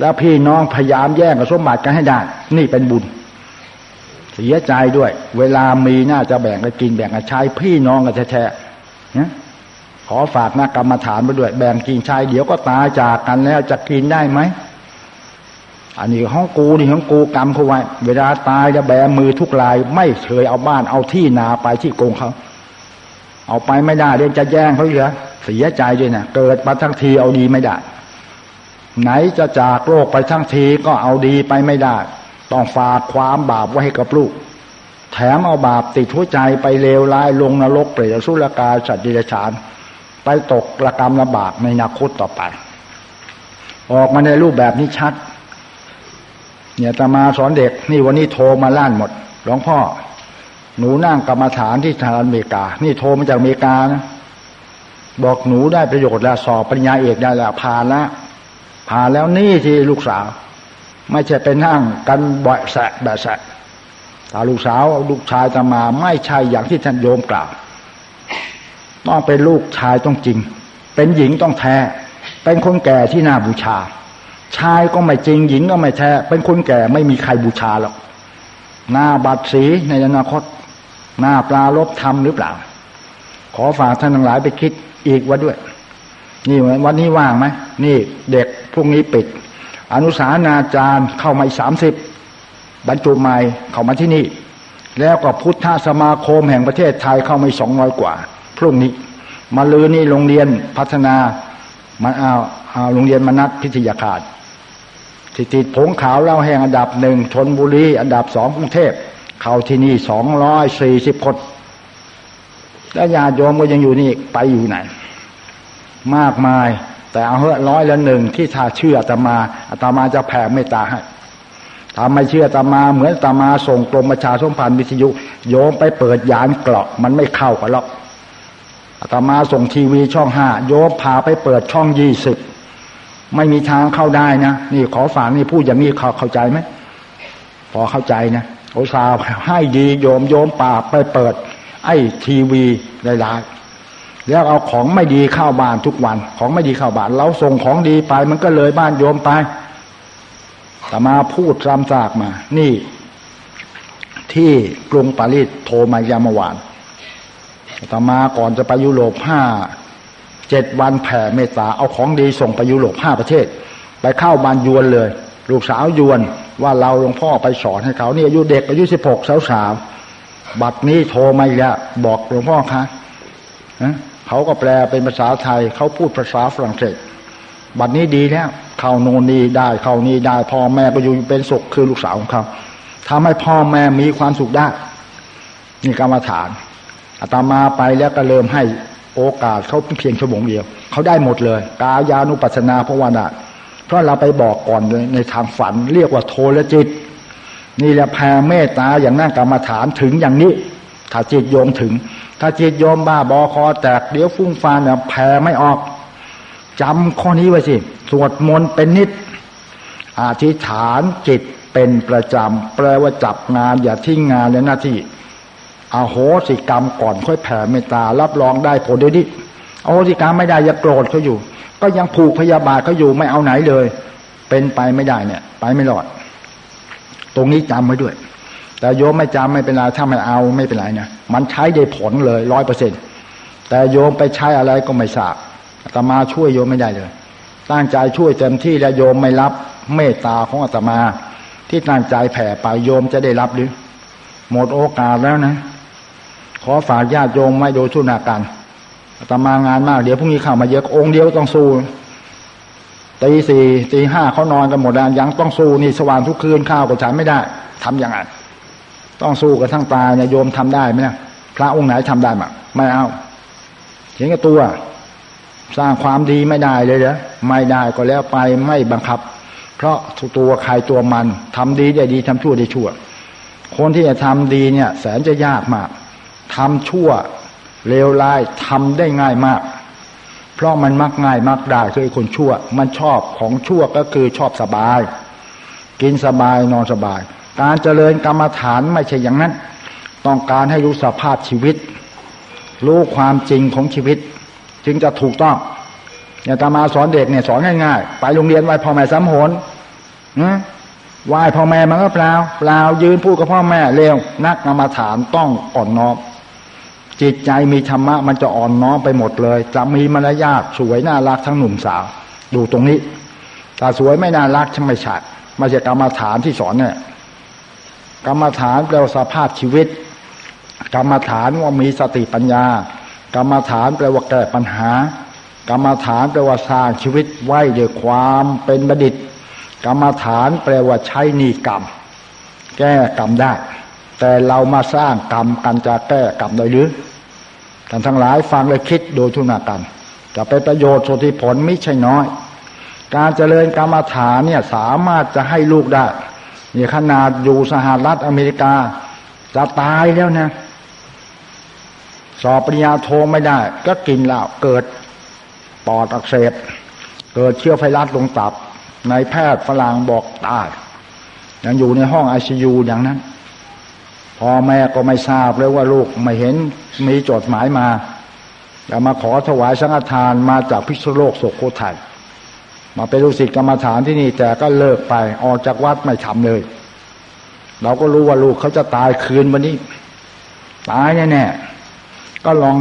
แล้วพี่น้องพยายามแย่งกับสมบัติกันให้ได้ นี่เป็นบุญ เสียใจด้วย เวลามีน่าจะแบ่งกันกินแบ่งกันใช้พี่น้องกันแท้ๆนะขอฝากนักกรรมฐานไปด้วย แบ่งกินใช้เดี๋ยวก็ตายจากกันแล้วจะกินได้ไหม อันนี้ของกูนี่ของกูกรรมเขาไว้ เวลาตายจะแบมือทุกลาย ไม่เคยเอาบ้านเอาที่นาไปที่โกงเขา เอาไปไม่ได้เดี๋ยวจะแย่งเขาเหรอเสียใจด้วยนะเกิดมาทั้งทีเอาดีไม่ได้ ไหนจะจากโลกไปทั้งทีก็เอาดีไปไม่ได้ ต้องฝากความบาปไว้ให้กับลูก แถมเอาบาปติดหัวใจไปเลวร้ายลงนรกเปรตสุรกาสัตว์ดิฉาน ไปตกระกรรมระบากในนาคตต่อไป ออกมาในรูปแบบนี้ชัด เนี่ยตมาสอนเด็ก นี่วันนี้โทรมาล้านหมดหลวงพ่อ หนูนั่งกรรมฐานที่ทางอเมริกา นี่โทรมาจากอเมริกานะบอกหนูได้ประโยชน์แล้วสอบปริญญาเอกได้แล้วผ่านแล้วผ่านแล้วนี่ที่ลูกสาว ไม่ใช่เป็นนั่งกันบ่อยแสะแบบแสะตาลูกสาวลูกชายจะมาไม่ใช่อย่างที่ท่านโยมกล่าวต้องเป็นลูกชายต้องจริง เป็นหญิงต้องแท้ เป็นคนแก่ที่น่าบูชา ชายก็ไม่จริงหญิงก็ไม่แท้เป็นคนแก่ไม่มีใครบูชาหรอกหน้าบัตรสีในอนาคต หน้าปลาลบทำหรือเปล่า ขอฝากท่านทั้งหลายไปคิดอีกว่าด้วย นี่วันนี้ว่างไหมนี่เด็กพวกนี้ปิด อนุสานาจารย์เข้ามาสามสิบบรรจุใหม่เข้ามาที่นี่ แล้วก็พุทธสมาคมแห่งประเทศไทยเข้ามาสองร้อยกว่า พรุ่งนี้ มาลือนี่โรงเรียนพัฒนามาเอา เอาโรงเรียนมนัดพิทยาคารสิติดผงขาวเล่าแห่งอันดับหนึ่งชนบุรีอันดับสองกรุงเทพเข้าที่นี่สองร้อยสี่สิบคน แล้วญาติโยมก็ยังอยู่นี่ไปอยู่ไหน มากมาย แต่เอาเฮ้ร้อยละหนึ่งที่ถ้าเชื่อตมาอาตมาจะแผ่เมตตาให้ถ้าไม่เชื่อตมาเหมือนตมาส่งกรมประชาสมพันธ์วิทยุ โยมไปเปิดยานเกราะมันไม่เข้ากันหรอกอาตมาส่งทีวีช่องห้าโยมพาไปเปิดช่องยี่สิบ ไม่มีทางเข้าได้นะ นี่ขอฝากนี่พูดอย่างนี้เขาเข้าใจไหมพอเข้าใจนะโอซาให้ดีโยมโยมป่าไปเปิด ไอ้ทีวีหลายๆแล้วเอาของไม่ดีเข้าบ้านทุกวัน ของไม่ดีเข้าบ้านเราส่งของดีไป มันก็เลยบ้านโยมไปตแต่มาพูดซ้ำซากมา นี่ ที่กรุงปารีสโทรมายามวานต่มาก่อนจะไปยุโรปห้า เจ็ดวันแผ่เมตตาเอาของดีส่งไปยุโรปห้าประเทศ ไปเข้าบานยวนเลย ลูกสาวยวนว่าเราหลวงพ่อไปสอนให้เขาเนี่ยอายุเด็กอายุสิบหกสาวสาวบัดนี้โทรมาอีกแล้วบอกหลวงพ่อคะเขาก็แปลเป็นภาษาไทยเขาพูดภาษาฝรั่งเศสบัดนี้ดีแล้วเข้าโนนนีได้เข้านี่ได้พ่อแม่ก็อยู่เป็นสุขคือลูกสาวของเขาทำให้พ่อแม่มีความสุขได้นี่กรรมฐานอาตมาไปแล้วก็เริ่มให้ โอกาสเขาเพียงชั่วโมงเดียวเขาได้หมดเลย กายานุปัสนาภาวนาเพราะเราไปบอกก่อนเลยในทางฝันเรียกว่าโทรจิต นี่แหละแผ่เมตตาอย่างนั่งกรรมฐานถึงอย่างนี้ ถ้าจิตโยมถึง ถ้าจิตโยมบ้าบอคอแตกเดี๋ยวฟุ้งฟานเนี่ยแผ่ไม่ออกจำข้อนี้ไว้สิสวดมนต์เป็นนิดอธิษฐานจิตเป็นประจำแปลว่าจับงานอย่าทิ้งงานและหน้าที่ อโหสิกรรมก่อนค่อยแผ่เมตตา รับรองได้ผลเดี๋ยวนี้อโหสิกรรมไม่ได้อย่าโกรธเขาอยู่ ก็ยังผูกพยาบาทเขาอยู่ไม่เอาไหนเลย เป็นไปไม่ได้เนี่ย ไปไม่รอด ตรงนี้จำไว้ด้วย แต่โยมไม่จำไม่เป็นไรถ้าไม่เอาไม่เป็นไรนะมันใช้ได้ผลเลยร้อยเปอร์เซ็นแต่โยมไปใช้อะไรก็ไม่ทราบอาตมาช่วยโยมไม่ได้เลย ตั้งใจช่วยเต็มที่แล้วโยมไม่รับเมตตาของอาตมา ที่ตั้งใจแผ่ไปโยมจะได้รับหรือ หมดโอกาสแล้วนะ ขอฝากญาติโยมไม่โดยทุนาการอาตมางานมากเดี๋ยวพรุ่งนี้ข่าวมาเยอะองค์เดียวต้องสู้ตีสี่ตีห้าเขานอนกันหมดแล้วยังต้องสู้นี่สว่างทุกคืนข้าวก็ฉันไม่ได้ ทํำยังไงต้องสู้กันทั้งตายเนี่ยโยมทำได้ไหมพระองค์ไหนทำได้มั้ไม่เอาเห็นกับตัว สร้างความดีไม่ได้เลยเหรอไม่ได้ก็แล้วไปไม่บังคับ เพราะตัวใครตัวมันทำดีได้ดีทำชั่วได้ชั่ว คนที่จะทำดีเนี่ย แสนจะยากมาก ทำชั่วเลวร้ายทำได้ง่ายมาก เพราะมันมักง่ายมักได้คือคนชั่ว มันชอบของชั่วก็คือชอบสบาย กินสบายนอนสบาย การเจริญกรรมฐานไม่ใช่อย่างนั้น ต้องการให้รู้สภาพชีวิต รู้ความจริงของชีวิต จึงจะถูกต้องอย่าตามาสอนเด็กเนี่ยสอนง่ายๆ ไปโรงเรียนไหว้พ่อแม่สามหนไหว้พ่อแม่มันก็เปล่าเปล่ายืนพูดกับพ่อแม่เร็วนักกรรมฐานต้องอ่อนน้อม จิตใจมีธรรมะมันจะอ่อนน้อมไปหมดเลย จะมีมารยาทสวยน่ารักทั้งหนุ่มสาว ดูตรงนี้ถ้าสวยไม่น่ารักช่างไม่ฉัดมาจากกรรมฐานที่สอนเนี่ยกรรมฐานแปลว่าสภาพชีวิต กรรมฐานว่ามีสติปัญญา กรรมฐานแปลว่าแก้ปัญหา กรรมฐานแปลว่าสร้างชีวิตไว้ด้วยความเป็นบัณฑิต กรรมฐานแปลว่าใช้นีกรรม แก้กรรมได้ แต่เรามาสร้างกรรมกันจะแก้กรรมได้หรือท่านทั้งหลายฟังและคิดโดยทุนากันจะเป็นประโยชน์สุทธิผลไม่ใช่น้อย การเจริญกรรมฐานเนี่ยสามารถจะให้ลูกได้นี่ขนาดอยู่สหรัฐอเมริกา จะตายแล้วนะ สอบปริญญาโทไม่ได้ ก็กินเหล้าเกิดปอดอักเสบเกิดเชื้อไฟรัสลงตับในแพทย์ฝรั่งบอกตายยังอยู่ในห้องไอซียูอย่างนั้น พ่อแม่ก็ไม่ทราบเลยว่าลูกไม่เห็นมีจดหมายมาแต่มาขอถวายสังฆทานมาจากพิษโลกโศกโคไทยมาเป็นลูกศิษย์กรรมฐานที่นี่แต่ก็เลิกไปออกจากวัดไม่ทำเลย เราก็รู้ว่าลูกเขาจะตายคืนวันนี้ ตายแน่ๆก็ลอง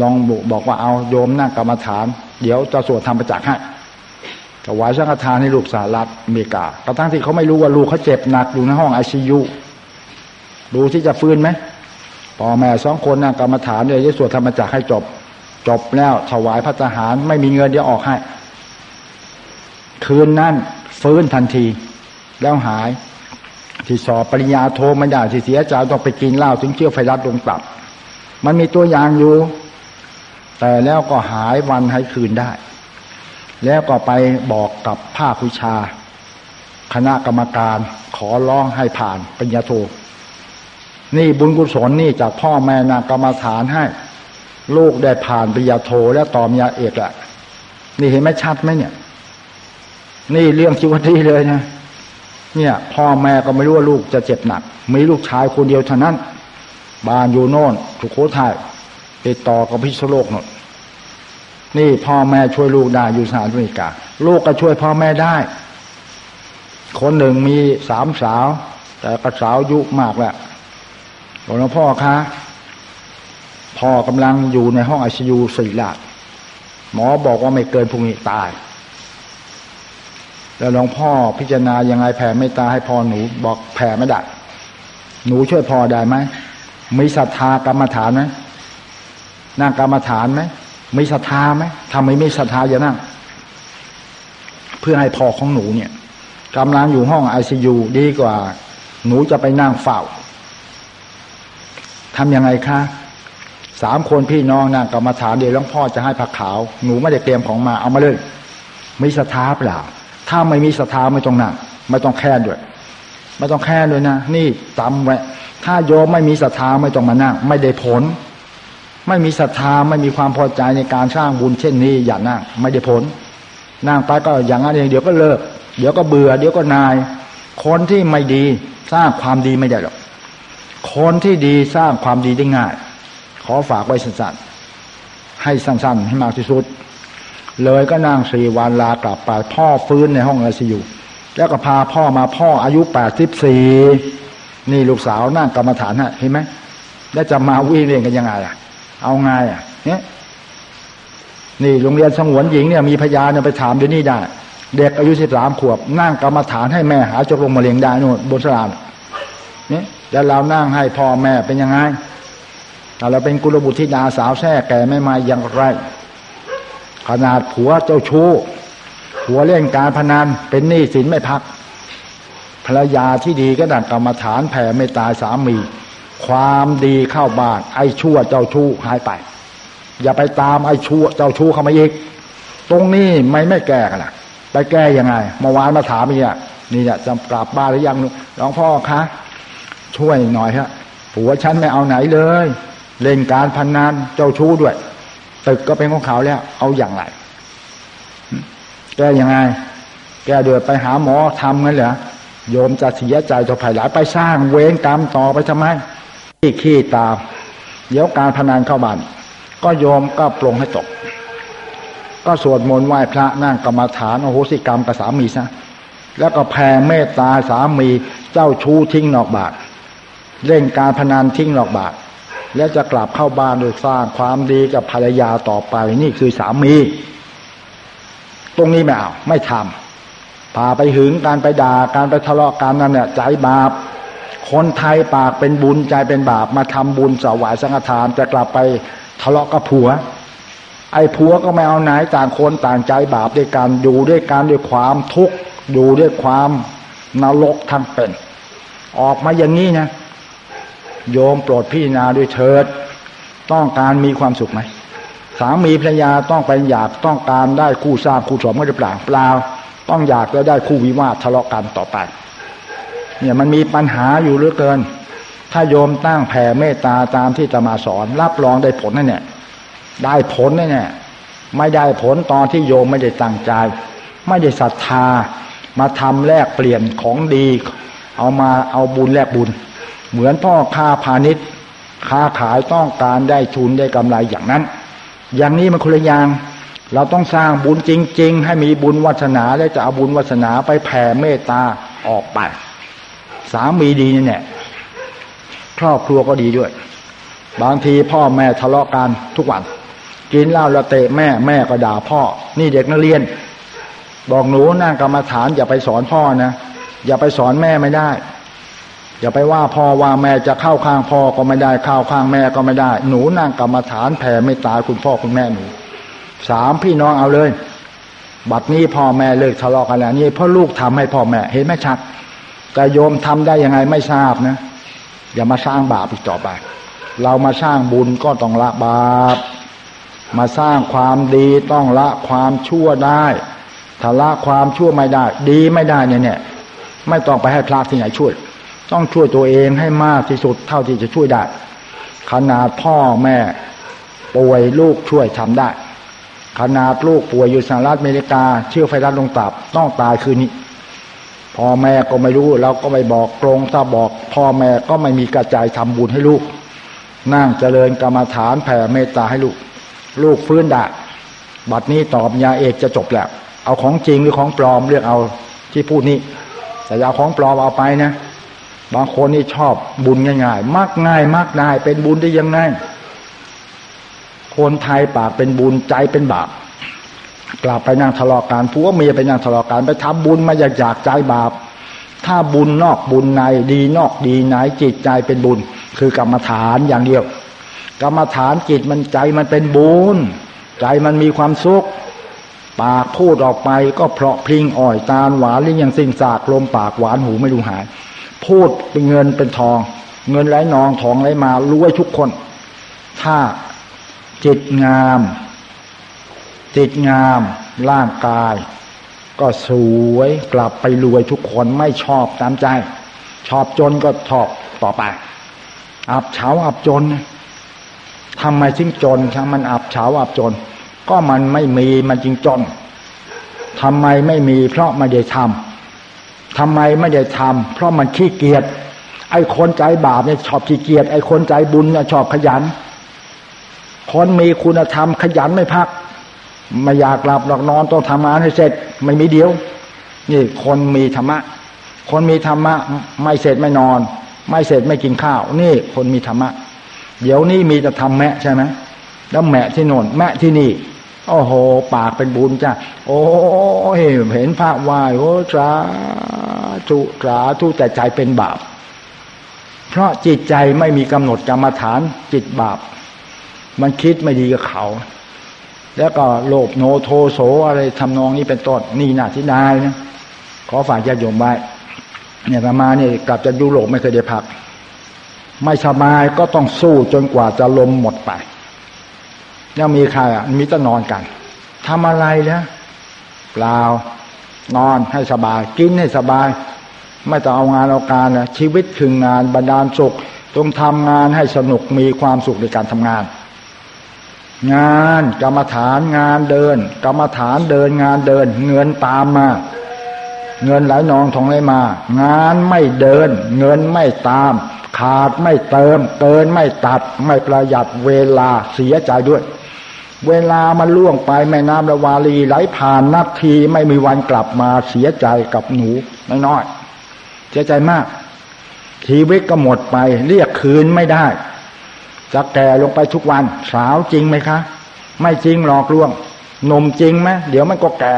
ลองบอกว่าเอาโยมนั่งกรรมฐาน เดี๋ยวจะสวดธรรมประจักษ์ให้ถวายสังฆทานให้ลูกสารัฐอเมริกากระทั่งที่เขาไม่รู้ว่าลูกเขาเจ็บหนักอยู่ในห้องไอซียู ดูที่จะฟื้นไหมพ่อแม่สองคนนะกรรมฐานเนี่ยจะสวดธรรมจักให้จบ จบแล้วถวายพระทหารไม่มีเงินเดี๋ยวออกให้ คืนนั้นฟื้นทันที แล้วหาย ที่สอบปริญญาโทไม่ได้ที่เสียใจต้องไปกินเหล้าถึงเชื่อไฟรัดลงตับ มันมีตัวอย่างอยู่ แต่แล้วก็หายวันให้คืนได้ แล้วก็ไปบอกกับภาควิชา คณะกรรมการขอร้องให้ผ่านปริญญาโท นี่บุญกุศลนี่จากพ่อแม่นากรรมฐานให้ ลูกได้ผ่านปริญญาโทและต่อมยาเอกอะนี่เห็นไหมชัดไหมเนี่ย นี่เรื่องชีวิตที่เลยนะเนี่ย พ่อแม่ก็ไม่รู้ว่าลูกจะเจ็บหนัก มีลูกชายคนเดียวเท่านั้น บ้านอยู่โน่นสุโขทัยติดต่อกับพิษโลกนนนี่พ่อแม่ช่วยลูกได้อยู่สหรัฐอเมริกา ลูกก็ช่วยพ่อแม่ได้ คนหนึ่งมีสามสาว แต่กระสาวยุมากแหละ หลวงพ่อคะพ่อกำลังอยู่ในห้องไอซียูสี่ลาดหมอบอกว่าไม่เกินพรุ่งนี้ตาย แล้วหลวงพ่อพิจารณายังไงแผ่ไม่ตาให้พ่อหนูบอกแผ่ไม่ได้หนูช่วยพ่อได้ไหมมีศรัทธากรรมฐานไหมนั่งกรรมฐานไหมมีศรัทธาไหมทำไมไม่ศรัทธาอย่านั่ง เพื่อให้พ่อของหนูเนี่ยกำลังอยู่ห้องไอซียูดีกว่า หนูจะไปนั่งเฝ้า ทำยังไงคะสามคนพี่น้องนั่งกรรมฐานเดี๋ยวหลวงพ่อจะให้ผักขาว หนูไม่ได้เตรียมของมาเอามาเลยมีศรัทธาเปล่า ถ้าไม่มีศรัทธาไม่ต้องนั่งไม่ต้องแค่ด้วย ไม่ต้องแค่ด้วยนะ นี่จำไว้ ถ้าโยมไม่มีศรัทธาไม่ต้องมานั่ง ไม่ได้ผล ไม่มีศรัทธาไม่มีความพอใจในการสร้างบุญเช่นนี้ อย่านั่ง ไม่ได้ผล นั่งไปก็อย่างนั้นเองเดี๋ยวก็เลิก เดี๋ยวก็เบื่อ เดี๋ยวก็นาย คนที่ไม่ดีสร้างความดีไม่ได้หรอก คนที่ดีสร้างความดีได้ง่าย ขอฝากไว้สั้นๆ ให้สั้นๆ ให้มากที่สุด เลยก็นั่งสี่วันลากลับไปพ่อฟื้นในห้องไอซียูแล้วก็พาพ่อมาพ่ออายุแปดสิบสี่นี่ลูกสาวนั่งกรรมฐานฮะเห็นไหมแล้วจะมาวิ่งเรียนกันยังไงอะ เอาไงอะเนี่ยนี่โรงเรียนสงวนหญิงเนี่ยมีพยานเนี่ยไปถามเดี๋ยวนี้ได้ เด็กอายุสิบสามขวบ นั่งกรรมฐานให้แม่หาจกลงมาเลียงได้นู่นบนสลามเนี่ย แล้วเรานั่งให้พ่อแม่เป็นยังไงแต่เราเป็นกุลบุตรธิดาสาวแท้แก่ไม่มาอย่างไร ขนาดผัวเจ้าชู้ผัวเล่นการพนันเป็นหนี้สินไม่พัก ภรรยาที่ดีก็ดังกรรมฐานแผ่ไม่ตาสามี ความดีเข้าบ้านไอ้ชั่วเจ้าชู้หายไป อย่าไปตามไอ้ชั่วเจ้าชู้เข้ามาอีกตรงนี้ไม่ไม่แก้กันนะไปแก้ยังไงเมื่อวานมาถามอีกอะนี่จะจะกลับบ้านหรือยังหลวงพ่อคะ ช่วยหน่อยฮะผัวฉันไม่เอาไหนเลย เล่นการพนนันเจ้าชู้ด้วย ตึกก็เป็นของเขาแล้ว เอาอย่างไร แกยังไง แกเดือดไปหาหมอทำงั้นเหรอโยมจะเสียใจต่อภายหลังไปสร้างเวรกรรมต่อไปทำไมขี้ขี้ตาม เดี๋ยวการพนันเข้าบ้านก็โยมก็ปลงให้ตก ก็สวดมนต์ไหว้พระนั่งกรรมฐานโอโหสิกรรมกับสามีซะแล้วก็แผ่เมตตาสามีเจ้าชู้ทิ้งนอกบาท เล่นการพนันทิ้งนอกบาท แล้วจะกลับเข้าบ้านโดยสร้างความดีกับภรรยาต่อไป นี่คือสามี ตรงนี้ไม่เอาไม่ทำพาไปหึงการไปด่าการไปทะเลาะกันนั่นเนี่ยใจบาป คนไทยปากเป็นบุญใจเป็นบาปมาทำบุญสวายสังฆทานจะกลับไปทะเลาะกับผัว ไอ้ผัวก็ไม่เอาไหนต่างคนต่างใจบาปด้วยกันอยู่ด้วยกันด้วยความทุกข์อยู่ด้วยความนรกทั้งเป็น ออกมาอย่างนี้นะ โยมโปรดพิจารณาด้วยเถิด ต้องการมีความสุขไหมสามีภรรยาต้องไปอยากต้องการได้คู่สร้างคู่สมก็หรือเปล่าเปล่า ต้องอยากแล้วได้คู่วิวาททะเลาะกันต่อไป เนี่ยมันมีปัญหาอยู่เหลือเกิน ถ้าโยมตั้งแผ่เมตตาตามที่จะมาสอน รับรองได้ผลนั่นเนี่ยได้ผลนั่นเนี่ยไม่ได้ผลตอนที่โยมไม่ได้ตั้งใจ ไม่ได้ศรัทธามาทำแลกเปลี่ยนของดี เอามาเอาบุญแลกบุญ เหมือนพ่อค้าพาณิชย์ ค้าขายต้องการได้ทุนได้กำไรอย่างนั้น อย่างนี้มันคนละอย่าง เราต้องสร้างบุญจริง ๆ ให้มีบุญวัฒนาและจะเอาบุญวัฒนาไปแผ่เมตตาออกไป สามีดีนี่เนี่ยครอบครัวก็ดีด้วย บางทีพ่อแม่ทะเลาะกันทุกวัน กินเหล้าละเตะแม่แม่ก็ด่าพ่อ นี่เด็กนักเรียน บอกหนูนั่งกรรมฐานอย่าไปสอนพ่อนะอย่าไปสอนแม่ไม่ได้ อย่าไปว่าพ่อว่าแม่จะเข้าข้างพ่อก็ไม่ได้เข้าข้างแม่ก็ไม่ได้ หนูนั่งกรรมฐานแผ่ไม่ตายคุณพ่อคุณแม่หนูสามพี่น้องเอาเลย บัดนี้พ่อแม่เลิกทะเลาะกันแล้วนี่เพราะลูกทำให้พ่อแม่เห็นไหมชัดแต่โยมทำได้ยังไงไม่ทราบนะ อย่ามาสร้างบาปอีกต่อไป เรามาสร้างบุญก็ต้องละบาป มาสร้างความดีต้องละความชั่วได้ถ้าละความชั่วไม่ได้ ดีไม่ได้เนี่ยเนี่ยไม่ต้องไปให้พระที่ไหนช่วย ต้องช่วยตัวเองให้มากที่สุดเท่าที่จะช่วยได้ขนาดพ่อแม่ป่วยลูกช่วยทำได้ขนาดลูกป่วยอยู่สหรัฐอเมริกา เชื่อไฟรัสลงตับต้องตายคืนนี้พ่อแม่ก็ไม่รู้เราก็ไม่บอกตรงถ้าบอกพ่อแม่ก็ไม่มีกระจายทำบุญให้ลูก นั่งเจริญกรรมฐานแผ่เมตตาให้ลูก ลูกฟื้นได้บัดนี้ตอบยาเอกจะจบแล้ว เอาของจริงหรือของปลอมเรียกเอาที่พูดนี้แต่ยาของปลอมเอาไปนะ บางคนนี่ชอบบุญง่ายๆ มักง่าย มักได้เป็นบุญได้ยังไง คนไทยปากเป็นบุญใจเป็นบาปกลับไปนั่งทะเลาะกันผัวเมียไปนั่งทะเลาะกันไปทำบุญมาอยากอยากใจบาป ถ้าบุญนอกบุญในดีนอกดีในจิตใจเป็นบุญ คือกรรมฐานอย่างเดียว กรรมฐานจิตมันใจมันเป็นบุญใจมันมีความสุขปากพูดออกไปก็เพราะพริงอ่อยตาหวานลิ้นยังสิ่งสากลมปากหวานหูไม่รู้หาย พูดเป็นเงินเป็นทอง เงินไหลนองทองไหลมารวยทุกคน ถ้าจิตงาม จิตงาม ร่างกาย ก็สวยกลับไปรวยทุกคนไม่ชอบตามใจ ชอบจนก็ชอบต่อไปอับเฉาอับจนทำไมจึงจนครับมันอับเฉาอับจน ก็มันไม่มีมันจึงจนทำไมไม่มีเพราะไม่ได้ทำ ทำไมไม่ได้ทำเพราะมันขี้เกียจไอ้คนใจบาปเนี่ยชอบขี้เกียจไอ้คนใจบุญเนี่ยชอบขยัน คนมีคุณธรรมขยันไม่พัก ไม่อยากหลับหลับนอนต้องทำงานให้เสร็จ ไม่มีเดียว นี่คนมีธรรมะ คนมีธรรมะ ไม่เสร็จไม่นอน ไม่เสร็จไม่กินข้าว นี่คนมีธรรมะ เดี๋ยวนี้มีแต่ทำแมะใช่ไหมแล้วแมะที่โน่นแมะที่นี่โอ้โห ปากเป็นบุญจ้าโอ้เห็นพระวายโอ้ตรา จุตราทุแต่ใจเป็นบาป เพราะจิตใจไม่มีกำหนดกรรมฐานจิตบาป มันคิดไม่ดีกับเขา แล้วก็โลภโนโทโสอะไรทำนองนี้เป็นต้นนี่นาที่นายนะขอฝากญาติโยมไว้เนี่ยธรรมาเนี่ยกลับจากยุโรปไม่เคยได้พัก ไม่สบายก็ต้องสู้จนกว่าจะลมหมดไปแล้วมีใครอะมีแต่นอนกันทำอะไรเนี่ยเปล่า นอนให้สบาย กินให้สบาย ไม่ต้องเอางานเอาการนะชีวิตคืองานบรรดาลสุขต้องทำงานให้สนุกมีความสุขในการทำงาน งานกรรมฐานงานเดิน กรรมฐานเดินงานเดิน เงินตามมา เงินไหลนองทองไหลมา งานไม่เดิน เงินไม่ตาม ขาดไม่เติม เกินไม่ตัด ไม่ประหยัดเวลาเสียใจด้วย เวลามันล่วงไปแม่น้ำละวาลีไหลผ่านนับทีไม่มีวันกลับมาเสียใจกับหนูน้อยๆเสียใจมาก ชีวิตก็หมดไป เรียกคืนไม่ได้จะแก่ลงไปทุกวัน สาวจริงไหมคะ ไม่จริงหลอกลวงหนุ่มจริงไหมเดี๋ยวมันก็แก่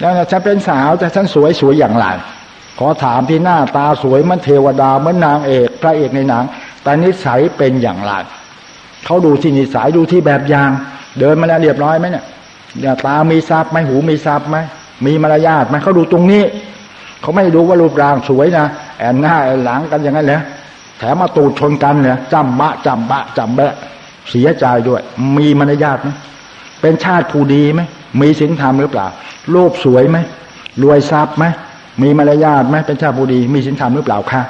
แล้วฉันเป็นสาวแต่ฉันสวยสวยอย่างไรขอถามที่หน้าตาสวยมันเทวดาเหมือนนางเอก พระเอกในหนังแต่นิสัยเป็นอย่างไร เขาดูที่นิสัยดูที่แบบอย่าง เดินมาแล้วเรียบร้อยไหมเนี่ยตามีทรัพย์ไหมหูมีทรัพย์ไหมมีมารยาทไหมเขาดูตรงนี้ เขาไม่ดูว่ารูปร่างสวยนะแอนหน้าแอนหลังกันอย่างนั้นเหรอแถมมาตูดชนกันเนี่ยจำบะจำบะจำแบะเสียใจด้วย มีมารยาทไหมเป็นชาติผู้ดีไหมมีศีลธรรมหรือเปล่ารูปสวยไหมรวยทรัพย์ไหมมีมารยาทไหมเป็นชาติผู้ดีมีศีลธรรมหรือเปล่าคะ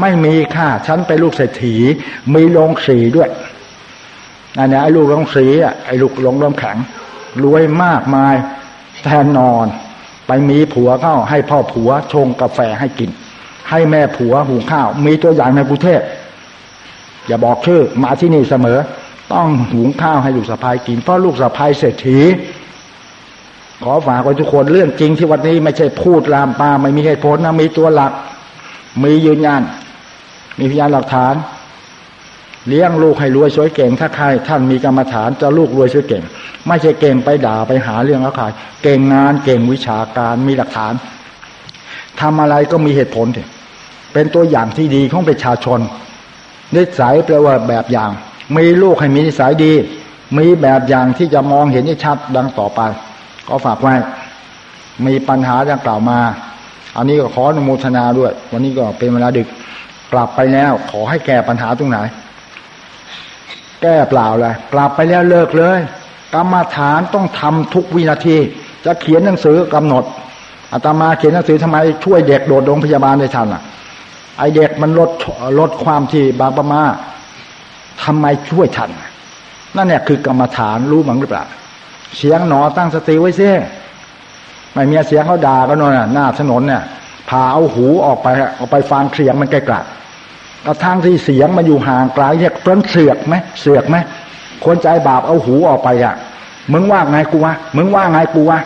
ไม่มีค่ะ ฉันเป็นลูกเศรษฐี มีโรงสีด้วย อันนี้ไอ้ลูกโรงสีอะไอ้ลูกโรงน้ำแข็งรวยมากมายแทนนอน ไปมีผัวเข้าให้พ่อผัวชงกาแฟให้กิน ให้แม่ผัวหุงข้าว มีตัวอย่างในกรุงเทพอย่าบอกชื่อมาที่นี่เสมอ ต้องหุงข้าวให้ลูกสะพายกินเพราะลูกสะพายเศรษฐีขอฝากไว้ทุกคนเรื่องจริงที่วันนี้ไม่ใช่พูดลามปาไม่มีเหตุผลนะมีตัวหลัก มียืนยัน มีพยานหลักฐาน เลี้ยงลูกให้รวยสวยเก่ง ถ้าใครท่านมีกรรมฐานจะลูกรวยสวยเก่ง ไม่ใช่เก่งไปด่าไปหาเรื่องแล้วใครเก่งงานเก่งวิชาการมีหลักฐานทำอะไรก็มีเหตุผลเถอะเป็นตัวอย่างที่ดีของประชาชน นิสัยแปลว่าแบบอย่าง มีลูกให้มีนิสัยดี มีแบบอย่างที่จะมองเห็นได้ชัดดังต่อไป ก็ฝากไว้ มีปัญหาดังกล่าวมา อันนี้ก็ขออนุโมทนาด้วย วันนี้ก็เป็นเวลาดึกกลับไปแล้ว ขอให้แก้ปัญหาตรงไหน แก้เปล่าเลยกลับไปแล้วเลิกเลย กรรมฐานต้องทำทุกวินาที จะเขียนหนังสือกำหนดอาตมาเขียนหนังสือทำไมช่วยเด็กโดดโรงพยาบาลได้ทันอะ ไอเด็กมันลดลดความที่บางประมาทำไมช่วยทัน นั่นเนี่ยคือกรรมฐานรู้มั้งหรือเปล่า เสียงหนอตั้งสติไว้เสียไม่มีเสียงเขาด่ากันน่ะหน้าถนนเนี่ยพาเอาหูออกไปออกไปฟังเสียงมันไกลๆ กระทั่งที่เสียงมันอยู่ห่างไกลเนี่ยเพิ่นเสือกไหมเสือกไหมคนใจบาปเอาหูออกไปอะมึงว่าไงกูวะมึงว่าไงกูวะ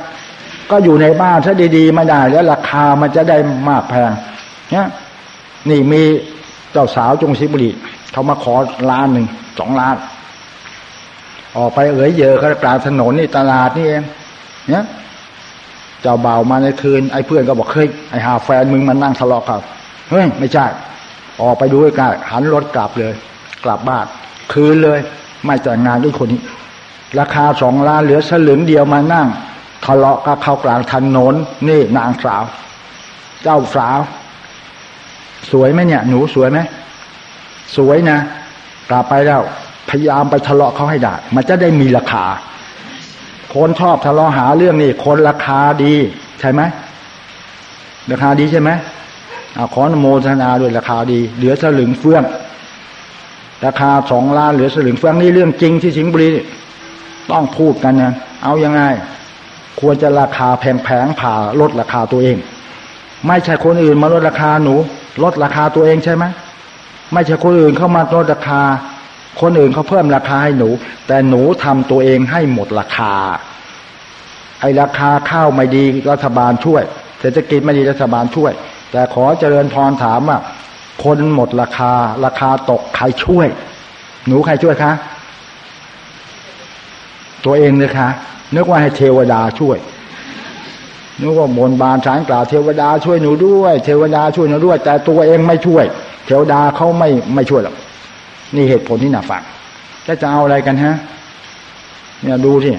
ก็อยู่ในบ้านถ้าดีๆไม่ได้ แล้วราคามันจะได้มากแพงเนี่ยนี่มีเจ้าสาวจงศิบุรีเขามาขอล้านหนึ่งสองล้าน ออกไปเอ๋ยเยอะเขากลางถนนนี่ตลาดนี่เองเนี่ยเจ้าบ่าวมาในคืนไอ้เพื่อนก็บอกเฮ้ยไอ้หาแฟนมึงมันนั่งทะเลาะกันเฮ้ยไม่ใช่ ออกไปดูใกล้หันรถกลับเลย กลับบ้านคืนเลย ไม่แต่งงานด้วยคนนี้ ราคาสองล้านเหลือสลึงเดียวมานั่งทะเลาะกับเขากลางถนนนี่นางสาว เจ้าสาว สวยไหมเนี่ย หนูสวยไหมสวยนะกลับไปแล้วพยายามไปทะเลาะเขาให้ได้ มันจะได้มีราคา คนชอบทะเลาะหาเรื่องนี่คนราคาดี ใช่ไหมราคาดีใช่ไหม อขอนโมทนาด้วยราคาดี เหลือสลึงเฟื่อง ราคาสองล้านเหลือสลึงเฟื่องนี่เรื่องจริงที่สิงห์บุรีต้องพูดกันนะเอายังไงควรจะราคาแพงๆผ่าลดราคาตัวเอง ไม่ใช่คนอื่นมาลดราคาหนู ลดราคาตัวเองใช่ไหมไม่ใช่คนอื่นเข้ามาลดราคา คนอื่นเขาเพิ่มราคาให้หนู แต่หนูทำตัวเองให้หมดราคา ไอ้ราคาข้าวไม่ดีรัฐบาลช่วย เศรษฐกิจไม่ดีรัฐบาลช่วย แต่ขอเจริญพรถามว่าคนหมดราคา ราคาตกใครช่วย หนูใครช่วยคะ ตัวเองเลยคะนึกว่าให้เทวดาช่วยนึกว่าบนบานสารกล่าวเทวดาช่วยหนูด้วย เทวดาช่วยหนูด้วย แต่ตัวเองไม่ช่วย เทวดาเขาไม่ไม่ช่วยหรอกนี่เหตุผลที่หนาฟังจะจะเอาอะไรกันฮะเนี่ยดูที่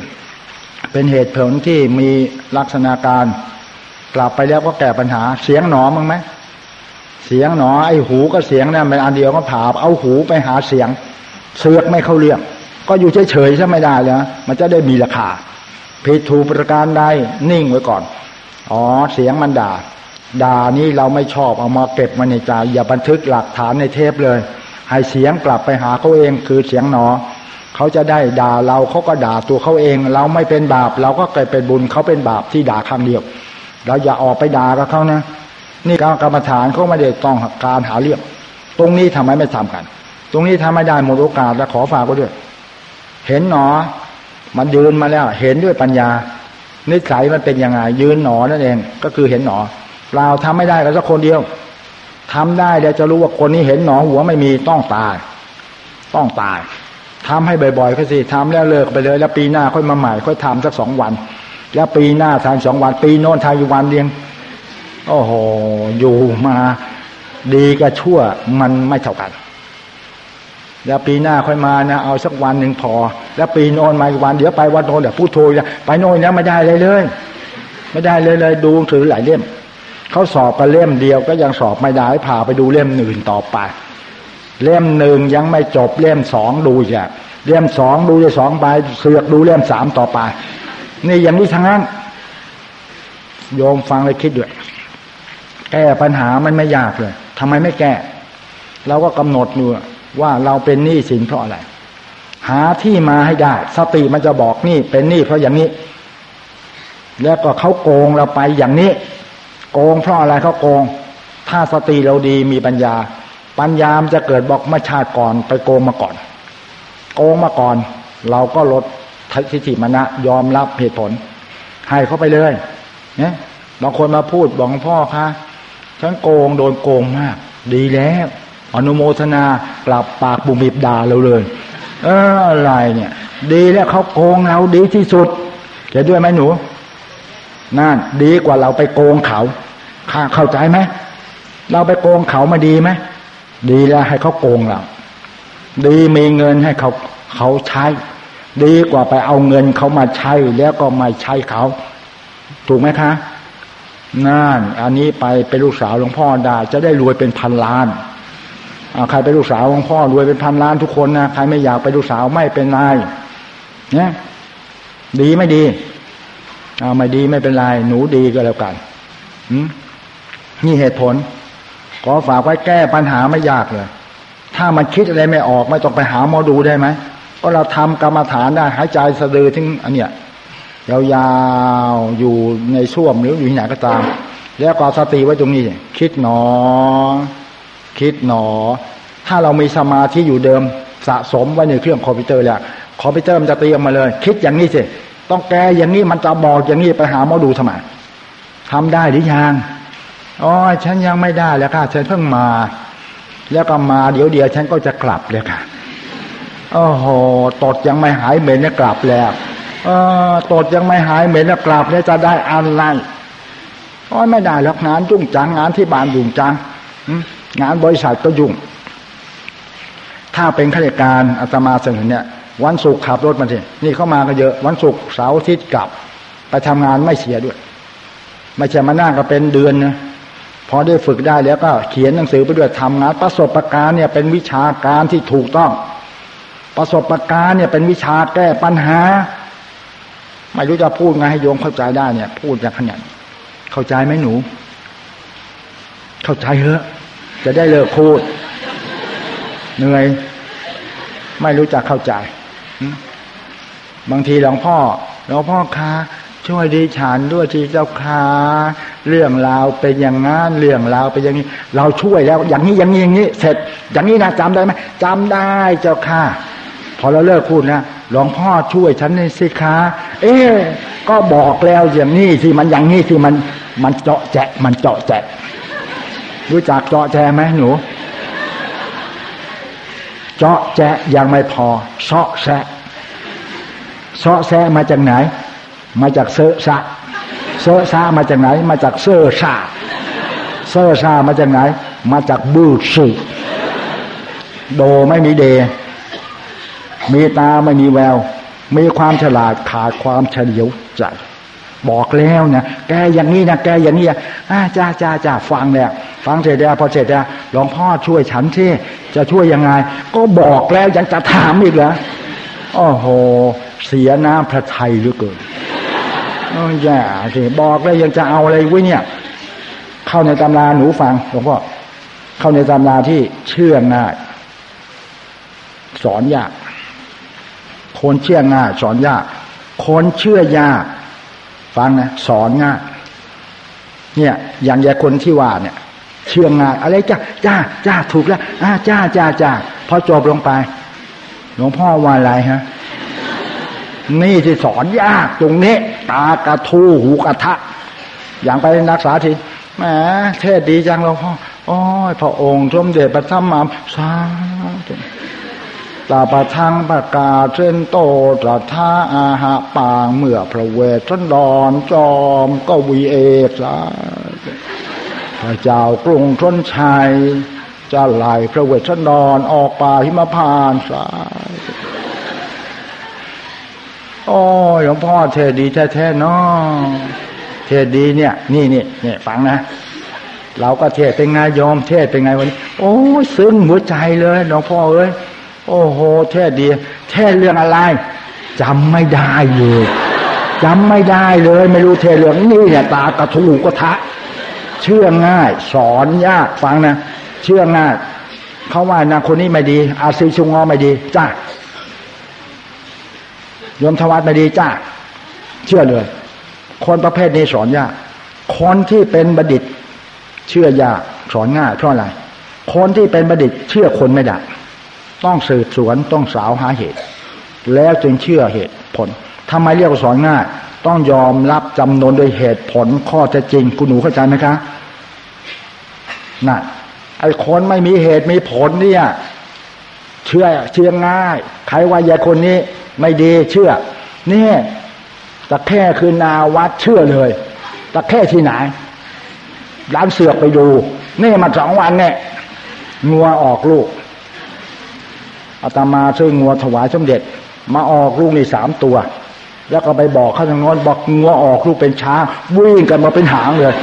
เป็นเหตุผลที่มีลักษณะการ กลับไปแล้วก็แก้ปัญหา เสียงหนอมั้งไหมเสียงหนอ ไอ้หูก็เสียงเนี่ยเป็นอันเดียวก็ผ่าเอาหูไปหาเสียงเสือกไม่เข้าเรื่อง ก็อยู่เฉยๆใช่ไม่ได้เลยมันจะได้มีราคาผิดถูกประการใดนิ่งไว้ก่อน อ๋อเสียงมันด่า ด่านี้เราไม่ชอบเอามาเก็บมาในใจอย่าบันทึกหลักฐานในเทปเลย ให้เสียงกลับไปหาเขาเองคือเสียงหนอเขาจะได้ด่าเราเขาก็ด่าตัวเขาเอง เราไม่เป็นบาป เราก็เกิดเป็นบุญเขาเป็นบาปที่ด่าครั้งเดียว เราอย่าออกไปด่ากับเขานะนี่การกรรมฐานเขาไม่ได้ต้องการหาเรื่องตรงนี้ทำไมไม่ทำกัน ตรงนี้ทำไม่ได้หมดโอกาสและขอฝากก็ด้วย เห็นหนอ มันยืนมาแล้ว เห็นด้วยปัญญา นิสัยมันเป็นยังไงยืนหนอนั่นเอง ก็คือเห็นหนอ เราทำไม่ได้ก็สักคนเดียวทำได้เดี๋ยวจะรู้ว่าคนนี้เห็นหนอหัวไม่มีต้องตาย ต้องตายทำให้บ่อยๆก็สิทำแล้วเลิกไปเลย แล้วปีหน้าค่อยมาใหม่ค่อยทำสักสองวัน แล้วปีหน้าทำสองวัน ปีโน้นทำอยู่วันเดียงโอ้โหอยู่มาดีกับชั่วมันไม่เท่ากัน แล้วปีหน้าค่อยมานะเอาสักวันหนึ่งพอ แล้วปีโน้นมาอีกวันเดี๋ยวไปวันโน้นเดี๋ยวพูดโทรไปโน้นแล้วไม่ได้เลยเลย ไม่ได้เลยเลยดูถือหลายเล่มเขาสอบกันเล่มเดียวก็ยังสอบไม่ได้พาไปดูเล่มอื่นต่อไป เล่มหนึ่งยังไม่จบเล่มสองดูอย่าเล่มสองดูจะสองใบเสือกดูเล่มสามต่อไป นี่อย่างนี้ทั้งนั้นโยมฟังเลยคิดด้วย แก้ปัญหามันไม่ยากเลยทำไมไม่แก้ เราก็กำหนดอยู่ว่าเราเป็นหนี้สินเพราะอะไร หาที่มาให้ได้ สติมันจะบอกนี่เป็นหนี้เพราะอย่างนี้ แล้วก็เขาโกงเราไปอย่างนี้ โกงเพราะอะไรเขาโกง ถ้าสติเราดีมีปัญญา ปัญญามจะเกิดบอกมาชาติก่อนไปโกงมาก่อน โกงมาก่อน เราก็ลด ทิฏฐิมณะยอมรับเหตุผลให้เขาไปเลยเนี่ยบางคนมาพูดบอกพ่อคะฉันโกงโดนโกงมาก ดีแล้วอนุโมทนากลับปากบุมิบด่าเราเลย เอออะไรเนี่ย ดีแล้วเขาโกงเราดีที่สุดจะด้วยไหมหนูนั่นดีกว่าเราไปโกงเขาข้าเข้าใจไหมเราไปโกงเขามาดีไหมดีแล้วให้เขาโกงเรา ดีมีเงินให้เขาเขาใช้ ดีกว่าไปเอาเงินเขามาใช้แล้วก็ไม่ใช้เขา ถูกไหมคะนั่นอันนี้ไปเป็นลูกสาวหลวงพ่อได้จะได้รวยเป็นพันล้านใครเป็นลูกสาวของพ่อรวยเป็นพันล้านทุกคนนะใครไม่อยากไปลูกสาวไม่เป็นไรเนี่ยดีไม่ดีเอาไม่ดีไม่เป็นไรหนูดีก็แล้วกันนี่เหตุผล ขอฝากไว้แก้ปัญหาไม่ยากเลย ถ้ามันคิดอะไรไม่ออก ไม่ต้องไปหาหมอดูได้ไหม ก็เราทำกรรมฐานได้หายใจสะดือถึงอันเนี้ยยาวๆอยู่ในช่วมหรืออยู่ที่ไหนก็ตาม แล้วก็สติไว้ตรงนี้ คิดหนอ คิดหนอ ถ้าเรามีสมาธิอยู่เดิมสะสมไว้ในเครื่องคอมพิวเตอร์แล้วคอมพิวเตอร์มันจะเตรียมมาเลย คิดอย่างนี้สิต้องแก้อย่างนี้มันจะบอกอย่างนี้ไปหาหมอดูทำไมทำได้หรือยังอ๋อฉันยังไม่ได้แล้วค่ะฉันเพิ่งมา แล้วก็มาเดี๋ยวเดียวฉันก็จะกลับเลยค่ะ โอ้โหตดยังไม่หายเหม็นนะกลับแล้วเออตดยังไม่หายเหม็นนะกลับเนี่ยจะได้อะไรโอ้ยไม่ได้แล้วงานยุ่งจังงานที่บ้านยุ่งจังงานบริษัทก็ยุ่ง ถ้าเป็นข้าราชการอาตมาเสนอเนี่ย วันศุกร์ขับรถมาทีนี่เข้ามาก็เยอะ วันศุกร์เสาร์อาทิตย์กลับ ไปทำงานไม่เสียด้วย ไม่ใช่มานั่งก็เป็นเดือนนะพอได้ฝึกได้แล้วก็เขียนหนังสือไปด้วยทำงานประสบการณ์เนี่ยเป็นวิชาการที่ถูกต้อง ประสบการณ์เนี่ยเป็นวิชาแก้ปัญหา ไม่รู้จะพูดไงให้โยมเข้าใจได้เนี่ย พูดอย่างขนาดเข้าใจไหมหนู เข้าใจเหรอจะได้เลิกพูด เหนื่อย ไม่รู้จักเข้าใจ บางทีหลวงพ่อหลวงพ่อคะช่วยดิฉันด้วยทีเจ้าค่ะเรื่องราวเป็นอย่างนั้นเรื่องราวเป็นอย่างนี้ เราช่วยแล้ว อย่างนี้อย่างนี้อย่างนี้ เสร็จ อย่างนี้นะจำได้ไหมจำได้เจ้าค่ะ พอเราเลิกพูดนะหลวงพ่อช่วยฉันในสิคะเอ๊ก็บอกแล้วอย่างนี้ที่มันอย่างนี้ที่มันมันเจาะแจะมันเจาะแจะรู้จักเจาะแจะไหมหนู เจาะแจะยังไม่พอเซาะแซะเซาะแซะมาจากไหน มาจากเซอะซะเซอะซะมาจากไหน มาจากเซอซาเซอซามาจากไหน มาจากบูสึโดไม่มีเด มีตาไม่มีแวว มีความฉลาดขาดความเฉลียวใจบอกแล้วนะแกอย่างนี้นะแกอย่างนี้อ่าจ้าจ้าจ้าฟังแล้วฟังเสร็จแล้วพอเสร็จแล้วหลวงพ่อช่วยฉันที่จะช่วยยังไง ก็บอกแล้วยังจะถามอีกเหรอโอ้โห เสียน้ำพระไทยหรือเกินโอ้ยาสิบอกแล้วยังจะเอาอะไรไว้เนี่ย เข้าในตำราหนูฟังหลวงพ่อเข้าในตำราที่เชื่อง่าย สอนยาก คนเชื่อง่ายสอนยาก คนเชื่อยากฟังนะสอนง่ายเนี่ย อย่างยาคนที่ว่าเนี่ย เชื่องง่ายอะไรจ้าจ้าจ้าถูกแล้วอ่าจ้าจ้าจ้าพอจบลงไปหลวงพ่อว่าอะไรฮะนี่ที่สอนยากตรงนี้ ตากระทูหูกระทะ อย่างไปนักษาทีแหมเทศดีจังหลวงพ่อโอ้ยพระองค์สมเด็จพระสัมมาสัมพุทธ ตาปะทังปะกาเส้นโตตระทาอาหะปางเมื่อพระเวทสันดรจอมก็วีเอกสาพระเจ้ากรุงทนชัย จะไหลพระเวทสันดรออกป่าหิมพานสาโอ้หลวงพ่อเทดีแท้ๆเนาะเทดีเนี่ย นี่นี่เนี่ยฟังนะเราก็เทศเป็นไงยอมเทศเป็นไงวันนี้ โอ้ซึ้งหัวใจเลยหลวงพ่อเอ้ย โอ้โหเทศดีเทศเรื่องอะไรจำไม่ได้เลยจำไม่ได้เลย ไม่รู้เทศเรื่องนี้เนี่ยตากระทูกระทะ เชื่อง่าย สอนยากฟังนะ เชื่อง่ายเขาว่านาคนนี้ไม่ดี อาซีชุงอไม่ดีจ้ายมทวัตไม่ดีจ้าเชื่อเลย คนประเภทนี้สอนยากคนที่เป็นบัณฑิต เชื่อยากสอนง่ายเพราะอะไรคนที่เป็นบัณฑิตเชื่อคนไม่ได้ ต้องสืบสวนต้องสาวหาเหตุ แล้วจึงเชื่อเหตุผลทำไมเรียกว่าสอนง่าย ต้องยอมรับจำนวนโดยเหตุผลข้อเท็จจริงคุณหนูเข้าใจไหมคะนั่นไอ้คนไม่มีเหตุมีผลเนี่ย เชื่อเชื่อง่าย ใครว่ายายคนนี้ไม่ดีเชื่อนี่ตะแค่คือนาวัดเชื่อเลยตะแค่ที่ไหน ร้านเสือกไปดู นี่มาสองวันเนี่ยงัวออกลูก อาตมาซื้องัวถวายสมเด็จ มาออกลูกในสามตัว แล้วก็ไปบอกข้าทางโน้นบอกงัวออกลูกเป็นช้างวิ่งกันมาเป็นหางเลย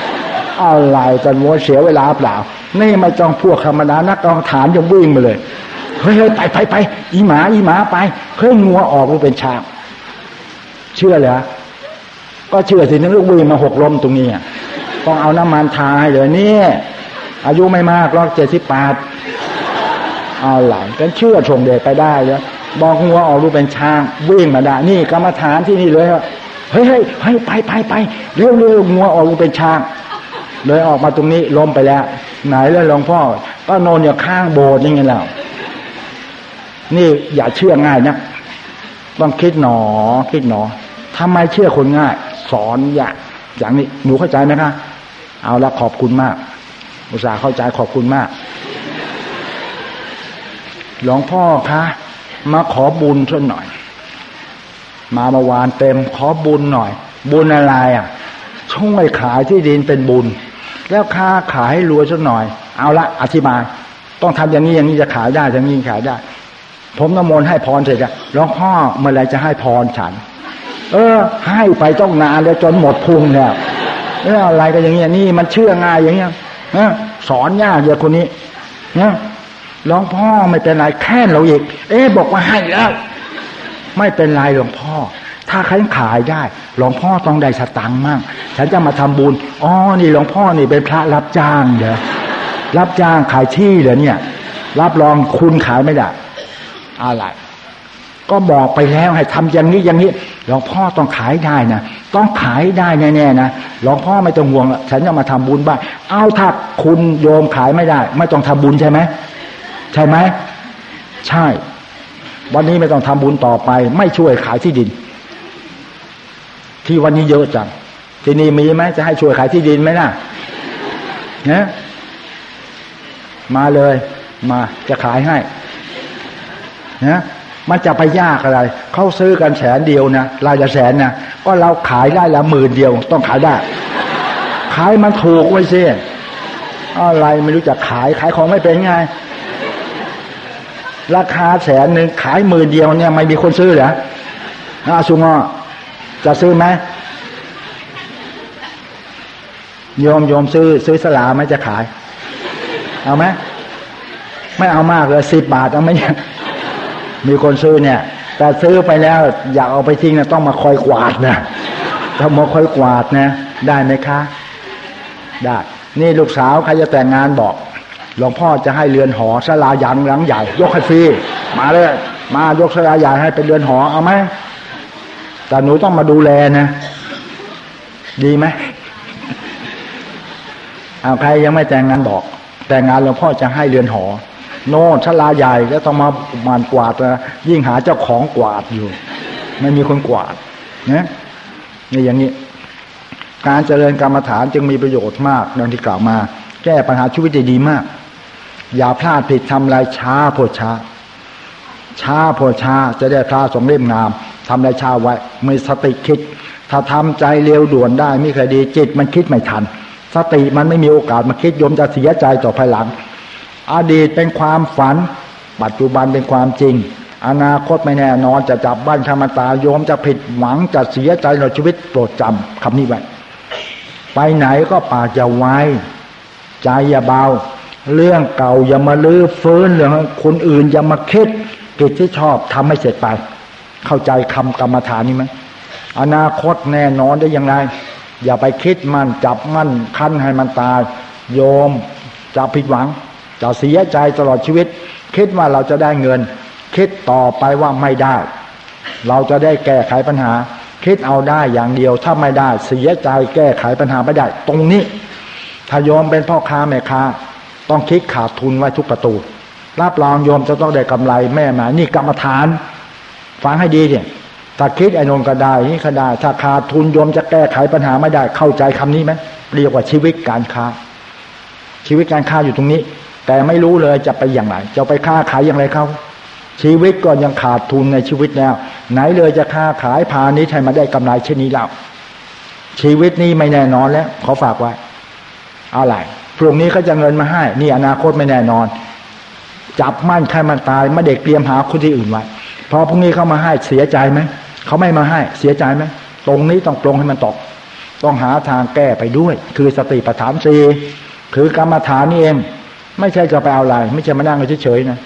อะไรกันวัวเสียเวลาเปล่า นี่ไม่จ้องพวกธรรมดานักกองฐานยังวิ่งมาเลยเฮ้ยไปไปไปอีหมาอีหมาไปเฮ้ยงัวออกลูกเป็นช้างเชื่อเหรอก็เชื่อสินึกลูกวิ่งมาหกล้มตรงนี้ต้องเอาน้ำมันทาให้เลยนี่อายุไม่มากรอกเจ็ดสิบแปด เอาหลังกันเชื่อชมเดชไปได้แล้วบอกงัวออกรูปเป็นช้างวิ่งมาได้นี่กรรมฐานที่นี่เลยเฮ้ยเฮ้ยเฮ้ยไปไปไปเร็วเร็วงัวออกรูปเป็นช้างเลยออกมาตรงนี้ล้มไปแล้ว ไหนแล้วหลวงพ่อก็นอนอยู่ข้างโบสถ์ยังไงแล้วนี่อย่าเชื่อง่ายนะต้องคิดหนอ คิดหนอทำไมเชื่อคนง่าย สอนอย่างอย่างนี้หนูเข้าใจไหมคะ เอาละขอบคุณมาก อุตส่าห์เข้าใจขอบคุณมาก หลวงพ่อคะมาขอบุญช่วยหน่อย มาเมื่อวานเต็มขอบุญหน่อย บุญอะไรอะช่วยขายที่ดินเป็นบุญ แล้วค้าขายให้รวยสักหน่อย เอาละอธิบาย ต้องทำอย่างนี้อย่างนี้จะขายได้อย่างนี้ขายได้ ผมน้ำมนต์ให้พรเสร็จแล้วหลวงพ่อเมื่อไรจะให้พรฉัน เออ ให้ไปต้องนานเลยจนหมดพุงเนี่ยเอออะไรก็อย่างเงี้ยนี่มันเชื่อง่ายอย่างเงี้ยนะสอนยากเยอะคนนี้เนี่ย หลวงพ่อไม่เป็นไรแค่เราอีก เอ๊บอกว่าให้แล้ว ไม่เป็นไรหลวงพ่อ ถ้าใครขายได้ หลวงพ่อต้องได้สตังค์มั่ง ฉันจะมาทำบุญอ๋อนี่หลวงพ่อนี่เป็นพระรับจ้างเดี๋ยวรับจ้างขายที่เหรอเนี่ย รับรองคุณขายไม่ได้อะไรก็บอกไปแล้วให้ทำอย่างนี้อย่างนี้หลวงพ่อต้องขายได้นะต้องขายได้แน่ๆนะหลวงพ่อไม่ต้องห่วงฉันจะมาทำบุญบ้างเอาถ้าคุณโยมขายไม่ได้ ไม่ต้องทำบุญใช่ไหม ใช่ไหมใช่ วันนี้ไม่ต้องทำบุญต่อไป ไม่ช่วยขายที่ดิน ที่วันนี้เยอะจังที่นี่มีไหมจะให้ช่วยขายที่ดินไหมนะนะมาเลย มาจะขายให้นะมันจะไปยากอะไร เขาซื้อกันแสนเดียวนะรายละแสนนะก็เราขายได้ละหมื่นเดียว ต้องขายได้ ขายมันถูกไว้ซิอะไรไม่รู้จะขายขายของไม่เป็นไง ราคาแสนหนึ่งขายหมื่นเดียวเนี่ยไม่มีคนซื้อเหรออาสุงอจะซื้อไหมโยมโยมซื้อ ซื้อสลาไหมจะขาย เอาไหมไม่เอามากเลยสิบบาทเอาไหมเนี่ยมีคนซื้อเนี่ย แต่ซื้อไปแล้ว อยากเอาไปทิ้งนะต้องมาคอยกวาดนะต้องมาคอยกวาดนะได้ไหมคะ ได้ นี่ลูกสาวใครจะแต่งงานบอก หลวงพ่อจะให้เรือนหอสลายังหลังใหญ่ ยกให้ฟรีมาเลย มายกสลาใหญ่ให้เป็นเรือนหอเอาไหมแต่หนูต้องมาดูแลนะดีไหมเอาใครยังไม่แต่งงานบอก แต่งงานหลวงพ่อจะให้เรือนหอ โน่ชลาใหญ่แล้วต้องมามานกวาดนะยิ่งหาเจ้าของกวาดอยู่ ไม่มีคนกวาดนะนี่อย่างนี้ การเจริญกรรมฐานจึงมีประโยชน์มากดังที่กล่าวมา แก้ปัญหาชีวิตได้ดีมาก อย่าพลาดผิดทำลายช้าโพช้า ช้าโพช้าจะได้พระสงเล่มงามทำลายช้าไว้มีสติคิด ถ้าทำใจเร็วด่วนได้ไม่เคยดีจิตมันคิดไม่ทัน สติมันไม่มีโอกาสมาคิดยมจะเสียใจต่อภายหลัง อดีตเป็นความฝัน ปัจจุบันเป็นความจริง อนาคตไม่แน่นอนจะจับบ้านธรรมตาโยมจะผิดหวังจะเสียใจในชีวิตโปรดจำคำนี้ไว้ไปไหนก็ปากจะไว้ใจอย่าเบา เรื่องเก่าอย่ามาลื้อฟื้นเรื่องคนอื่นอย่ามาคิดกิจที่ชอบทำให้เสร็จไป เข้าใจคำกรรมฐานนี้ไหมอนาคตแน่นอนได้อย่างไรอย่าไปคิดมันจับมั่นคั้นให้มันตาย โยมจะผิดหวังจะเสียใจตลอดชีวิต คิดว่าเราจะได้เงิน คิดต่อไปว่าไม่ได้ เราจะได้แก้ไขปัญหา คิดเอาได้อย่างเดียวถ้าไม่ได้ เสียใจแก้ไขปัญหาไม่ได้ ตรงนี้ ถ้าโยมเป็นพ่อค้าแม่ค้า ต้องคิดขาดทุนไว้ทุกประตู รับรองโยมจะต้องได้กำไรแม่มานี่กรรมฐานฟังให้ดีเนี่ยถ้าคิดไอ้นนก็ได้นี่ก็ได้ ถ้าขาดทุนโยมจะแก้ไขปัญหาไม่ได้เข้าใจคำนี้ไหมเรียกว่าชีวิตการค้า ชีวิตการค้าอยู่ตรงนี้ แต่ไม่รู้เลยจะไปอย่างไร จะไปค้าขายอย่างไรเขาชีวิตก็ยังขาดทุนในชีวิตแล้ว ไหนเลยจะค้าขายพาณิชย์ให้มาได้กำไรเช่นนี้แล้วชีวิตนี้ไม่แน่นอนแล้วขาฝากไว้อะไร พรุ่งนี้เขาจะเงินมาให้ นี่อนาคตไม่แน่นอน จับมั่นใครมันตายมาเด็กเตรียมหาคนที่อื่นไว้พอพรุ่งนี้เขามาให้เสียใจไหมเขาไม่มาให้เสียใจไหมตรงนี้ต้องตรงให้มันตก ต้องหาทางแก้ไปด้วย คือสติปัฏฐานสีคือกรรมฐานนี่เอง ไม่ใช่จะไปเอาอะไร ไม่ใช่มานั่งเฉยๆนะ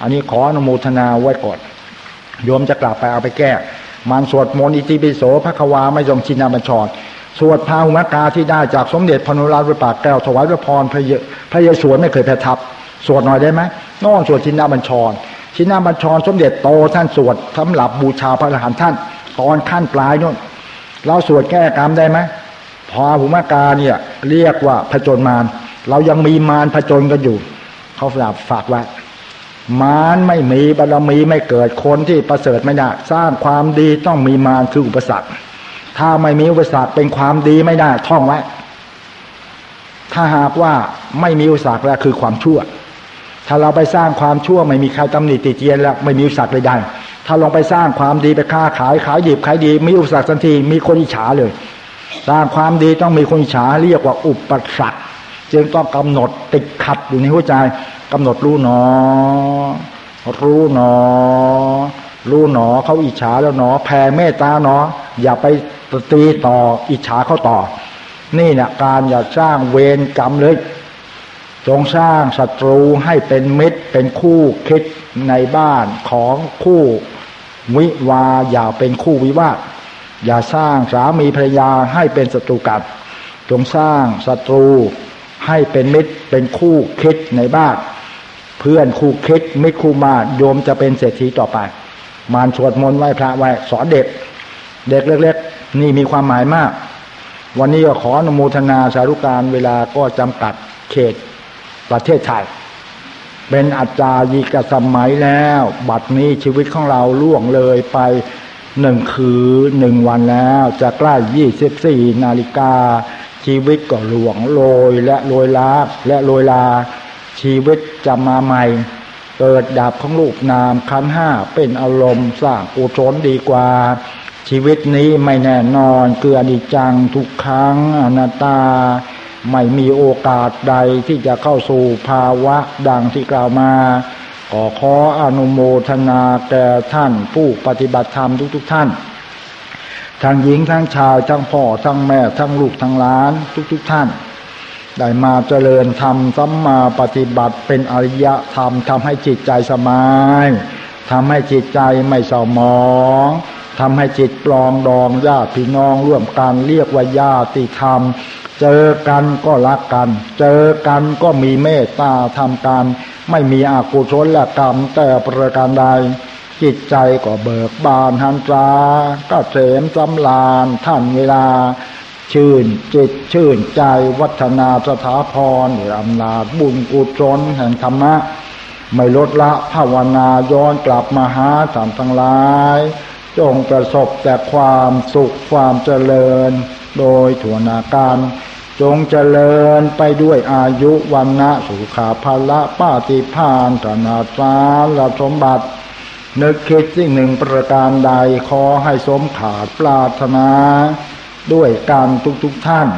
อันนี้ขออนุโมทนาไว้ก่อนโยมจะกลับไปเอาไปแก้ มันสวดมนต์อิติปิโสพระควาไม่ทรงชินาบัญชร สวดพาหุมกาที่ได้จากสมเด็จพนุราชปากแก้วถวายพระพรพระเยพระเยสวนไม่เคยแพ้ทับสวดหน่อยได้ไหมนอนสวดชินาบัญชร ชินาบัญชร สมเด็จโตท่านสวดสำหรับบูชาพระอรหันต์ท่าน ตอนขั้นปลายนู่นเราสวดแก้กรรมได้ไหมพอหุมกาเนี่ยเรียกว่าพระจนมารเรายังมีมารผจญกันอยู่ เขาฝากฝากไว้มารไม่มีบารมีไม่เกิดคนที่ประเสริฐไม่ได้สร้างความดีต้องมีมารคืออุปสรรค ถ้าไม่มีอุปสรรคเป็นความดีไม่ได้ท่องไว้ ถ้าหากว่าไม่มีอุปสรรคแล้วคือความชั่ว ถ้าเราไปสร้างความชั่วไม่มีใครตำหนิติเตียนแล้วไม่มีอุปสรรคใดๆถ้าลองไปสร้างความดีไปค้าขายขายดิบขายดี มีอุปสรรคทันทีมีคนอิจฉาเลย สร้างความดีต้องมีคนอิจฉาเรียกว่าอุปสรรคจึงต้องกำหนดติดขัดอยู่ในหัวใจกำหนดรู้หนอ รู้หนอ รู้หนอเขาอิจฉาแล้วหนอ แผ่เมตตาหนอ อย่าไปตีต่ออิจฉาเขาต่อ นี่เนี่ยการอย่าสร้างเวรกรรมเลยจงสร้างศัตรูให้เป็นมิตร เป็นคู่คิดในบ้านของคู่วิวาอย่าเป็นคู่วิวาทอย่าสร้างสามีภรรยาให้เป็นศัตรูกันจงสร้างศัตรูให้เป็นมิตร เป็นคู่คิดในบ้านเพื่อนคู่คิดมิตรคู่มาโยมจะเป็นเศรษฐีต่อไป มารสวดมนต์ไหว้พระไหว้สอนเด็ก เด็กเล็กๆ นี่มีความหมายมาก วันนี้ก็ขออนุโมทนาสารุการเวลาก็จำกัดเขตประเทศไทยเป็นอาจารย์กสมัยแล้ว บัดนี้ชีวิตของเราล่วงเลยไปหนึ่งคืนหนึ่งวันแล้ว จะใกล้ยี่สิบสี่นาฬิกา ชีวิตก็หลวงโรยและโรยลาและโรยลา ชีวิตจะมาใหม่ เกิดดับของลูกนามคันห้าเป็นอารมณ์สร้างอุศลดีกว่า ชีวิตนี้ไม่แน่นอนคืออนิจจังทุกครั้งอนัตตา ไม่มีโอกาสใดที่จะเข้าสู่ภาวะดังที่กล่าวมาขอขออนุโมทนาแก่ท่านผู้ปฏิบัติธรรมทุกๆทท่าน ทั้งหญิงทั้งชายทั้งพ่อทั้งแม่ทั้งลูกทั้งหลานทุก ๆทท่าน ได้มาเจริญธรรมสัมมาปฏิบัติเป็นอริยธรรมทำให้จิตใจสบายทำให้จิตใจไม่เศร้าหมองทำให้จิตปลองดองญาติพี่น้องร่วมกันเรียกว่าญาติธรรม เจอกันก็รักกัน เจอกันก็มีเมตตาทำกันไม่มีอากุศลและกรรมแต่ประการใดจิตใจก็เบิกบานหันตราก็เสมสำลานท่านเวลา ชื่นจิตชื่นใจวัฒนาสถาพรอำนาจบุญกุศลแห่งธรรมะ ไม่ลดละภาวนาย้อนกลับมาหาสามทั้งหลาย จงประสบแต่ความสุขความเจริญ โดยถั่วนาการ จงเจริญไปด้วยอายุวันนะสุขาภละป้าติพานธนาสารละสมบัติ นึกคิดสิ่งหนึ่งประการใดขอให้สมขาดปรารถนา ด้วยการทุกๆทท่าน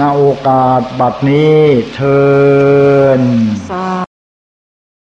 ณโอกาสบัดนี้เทินสา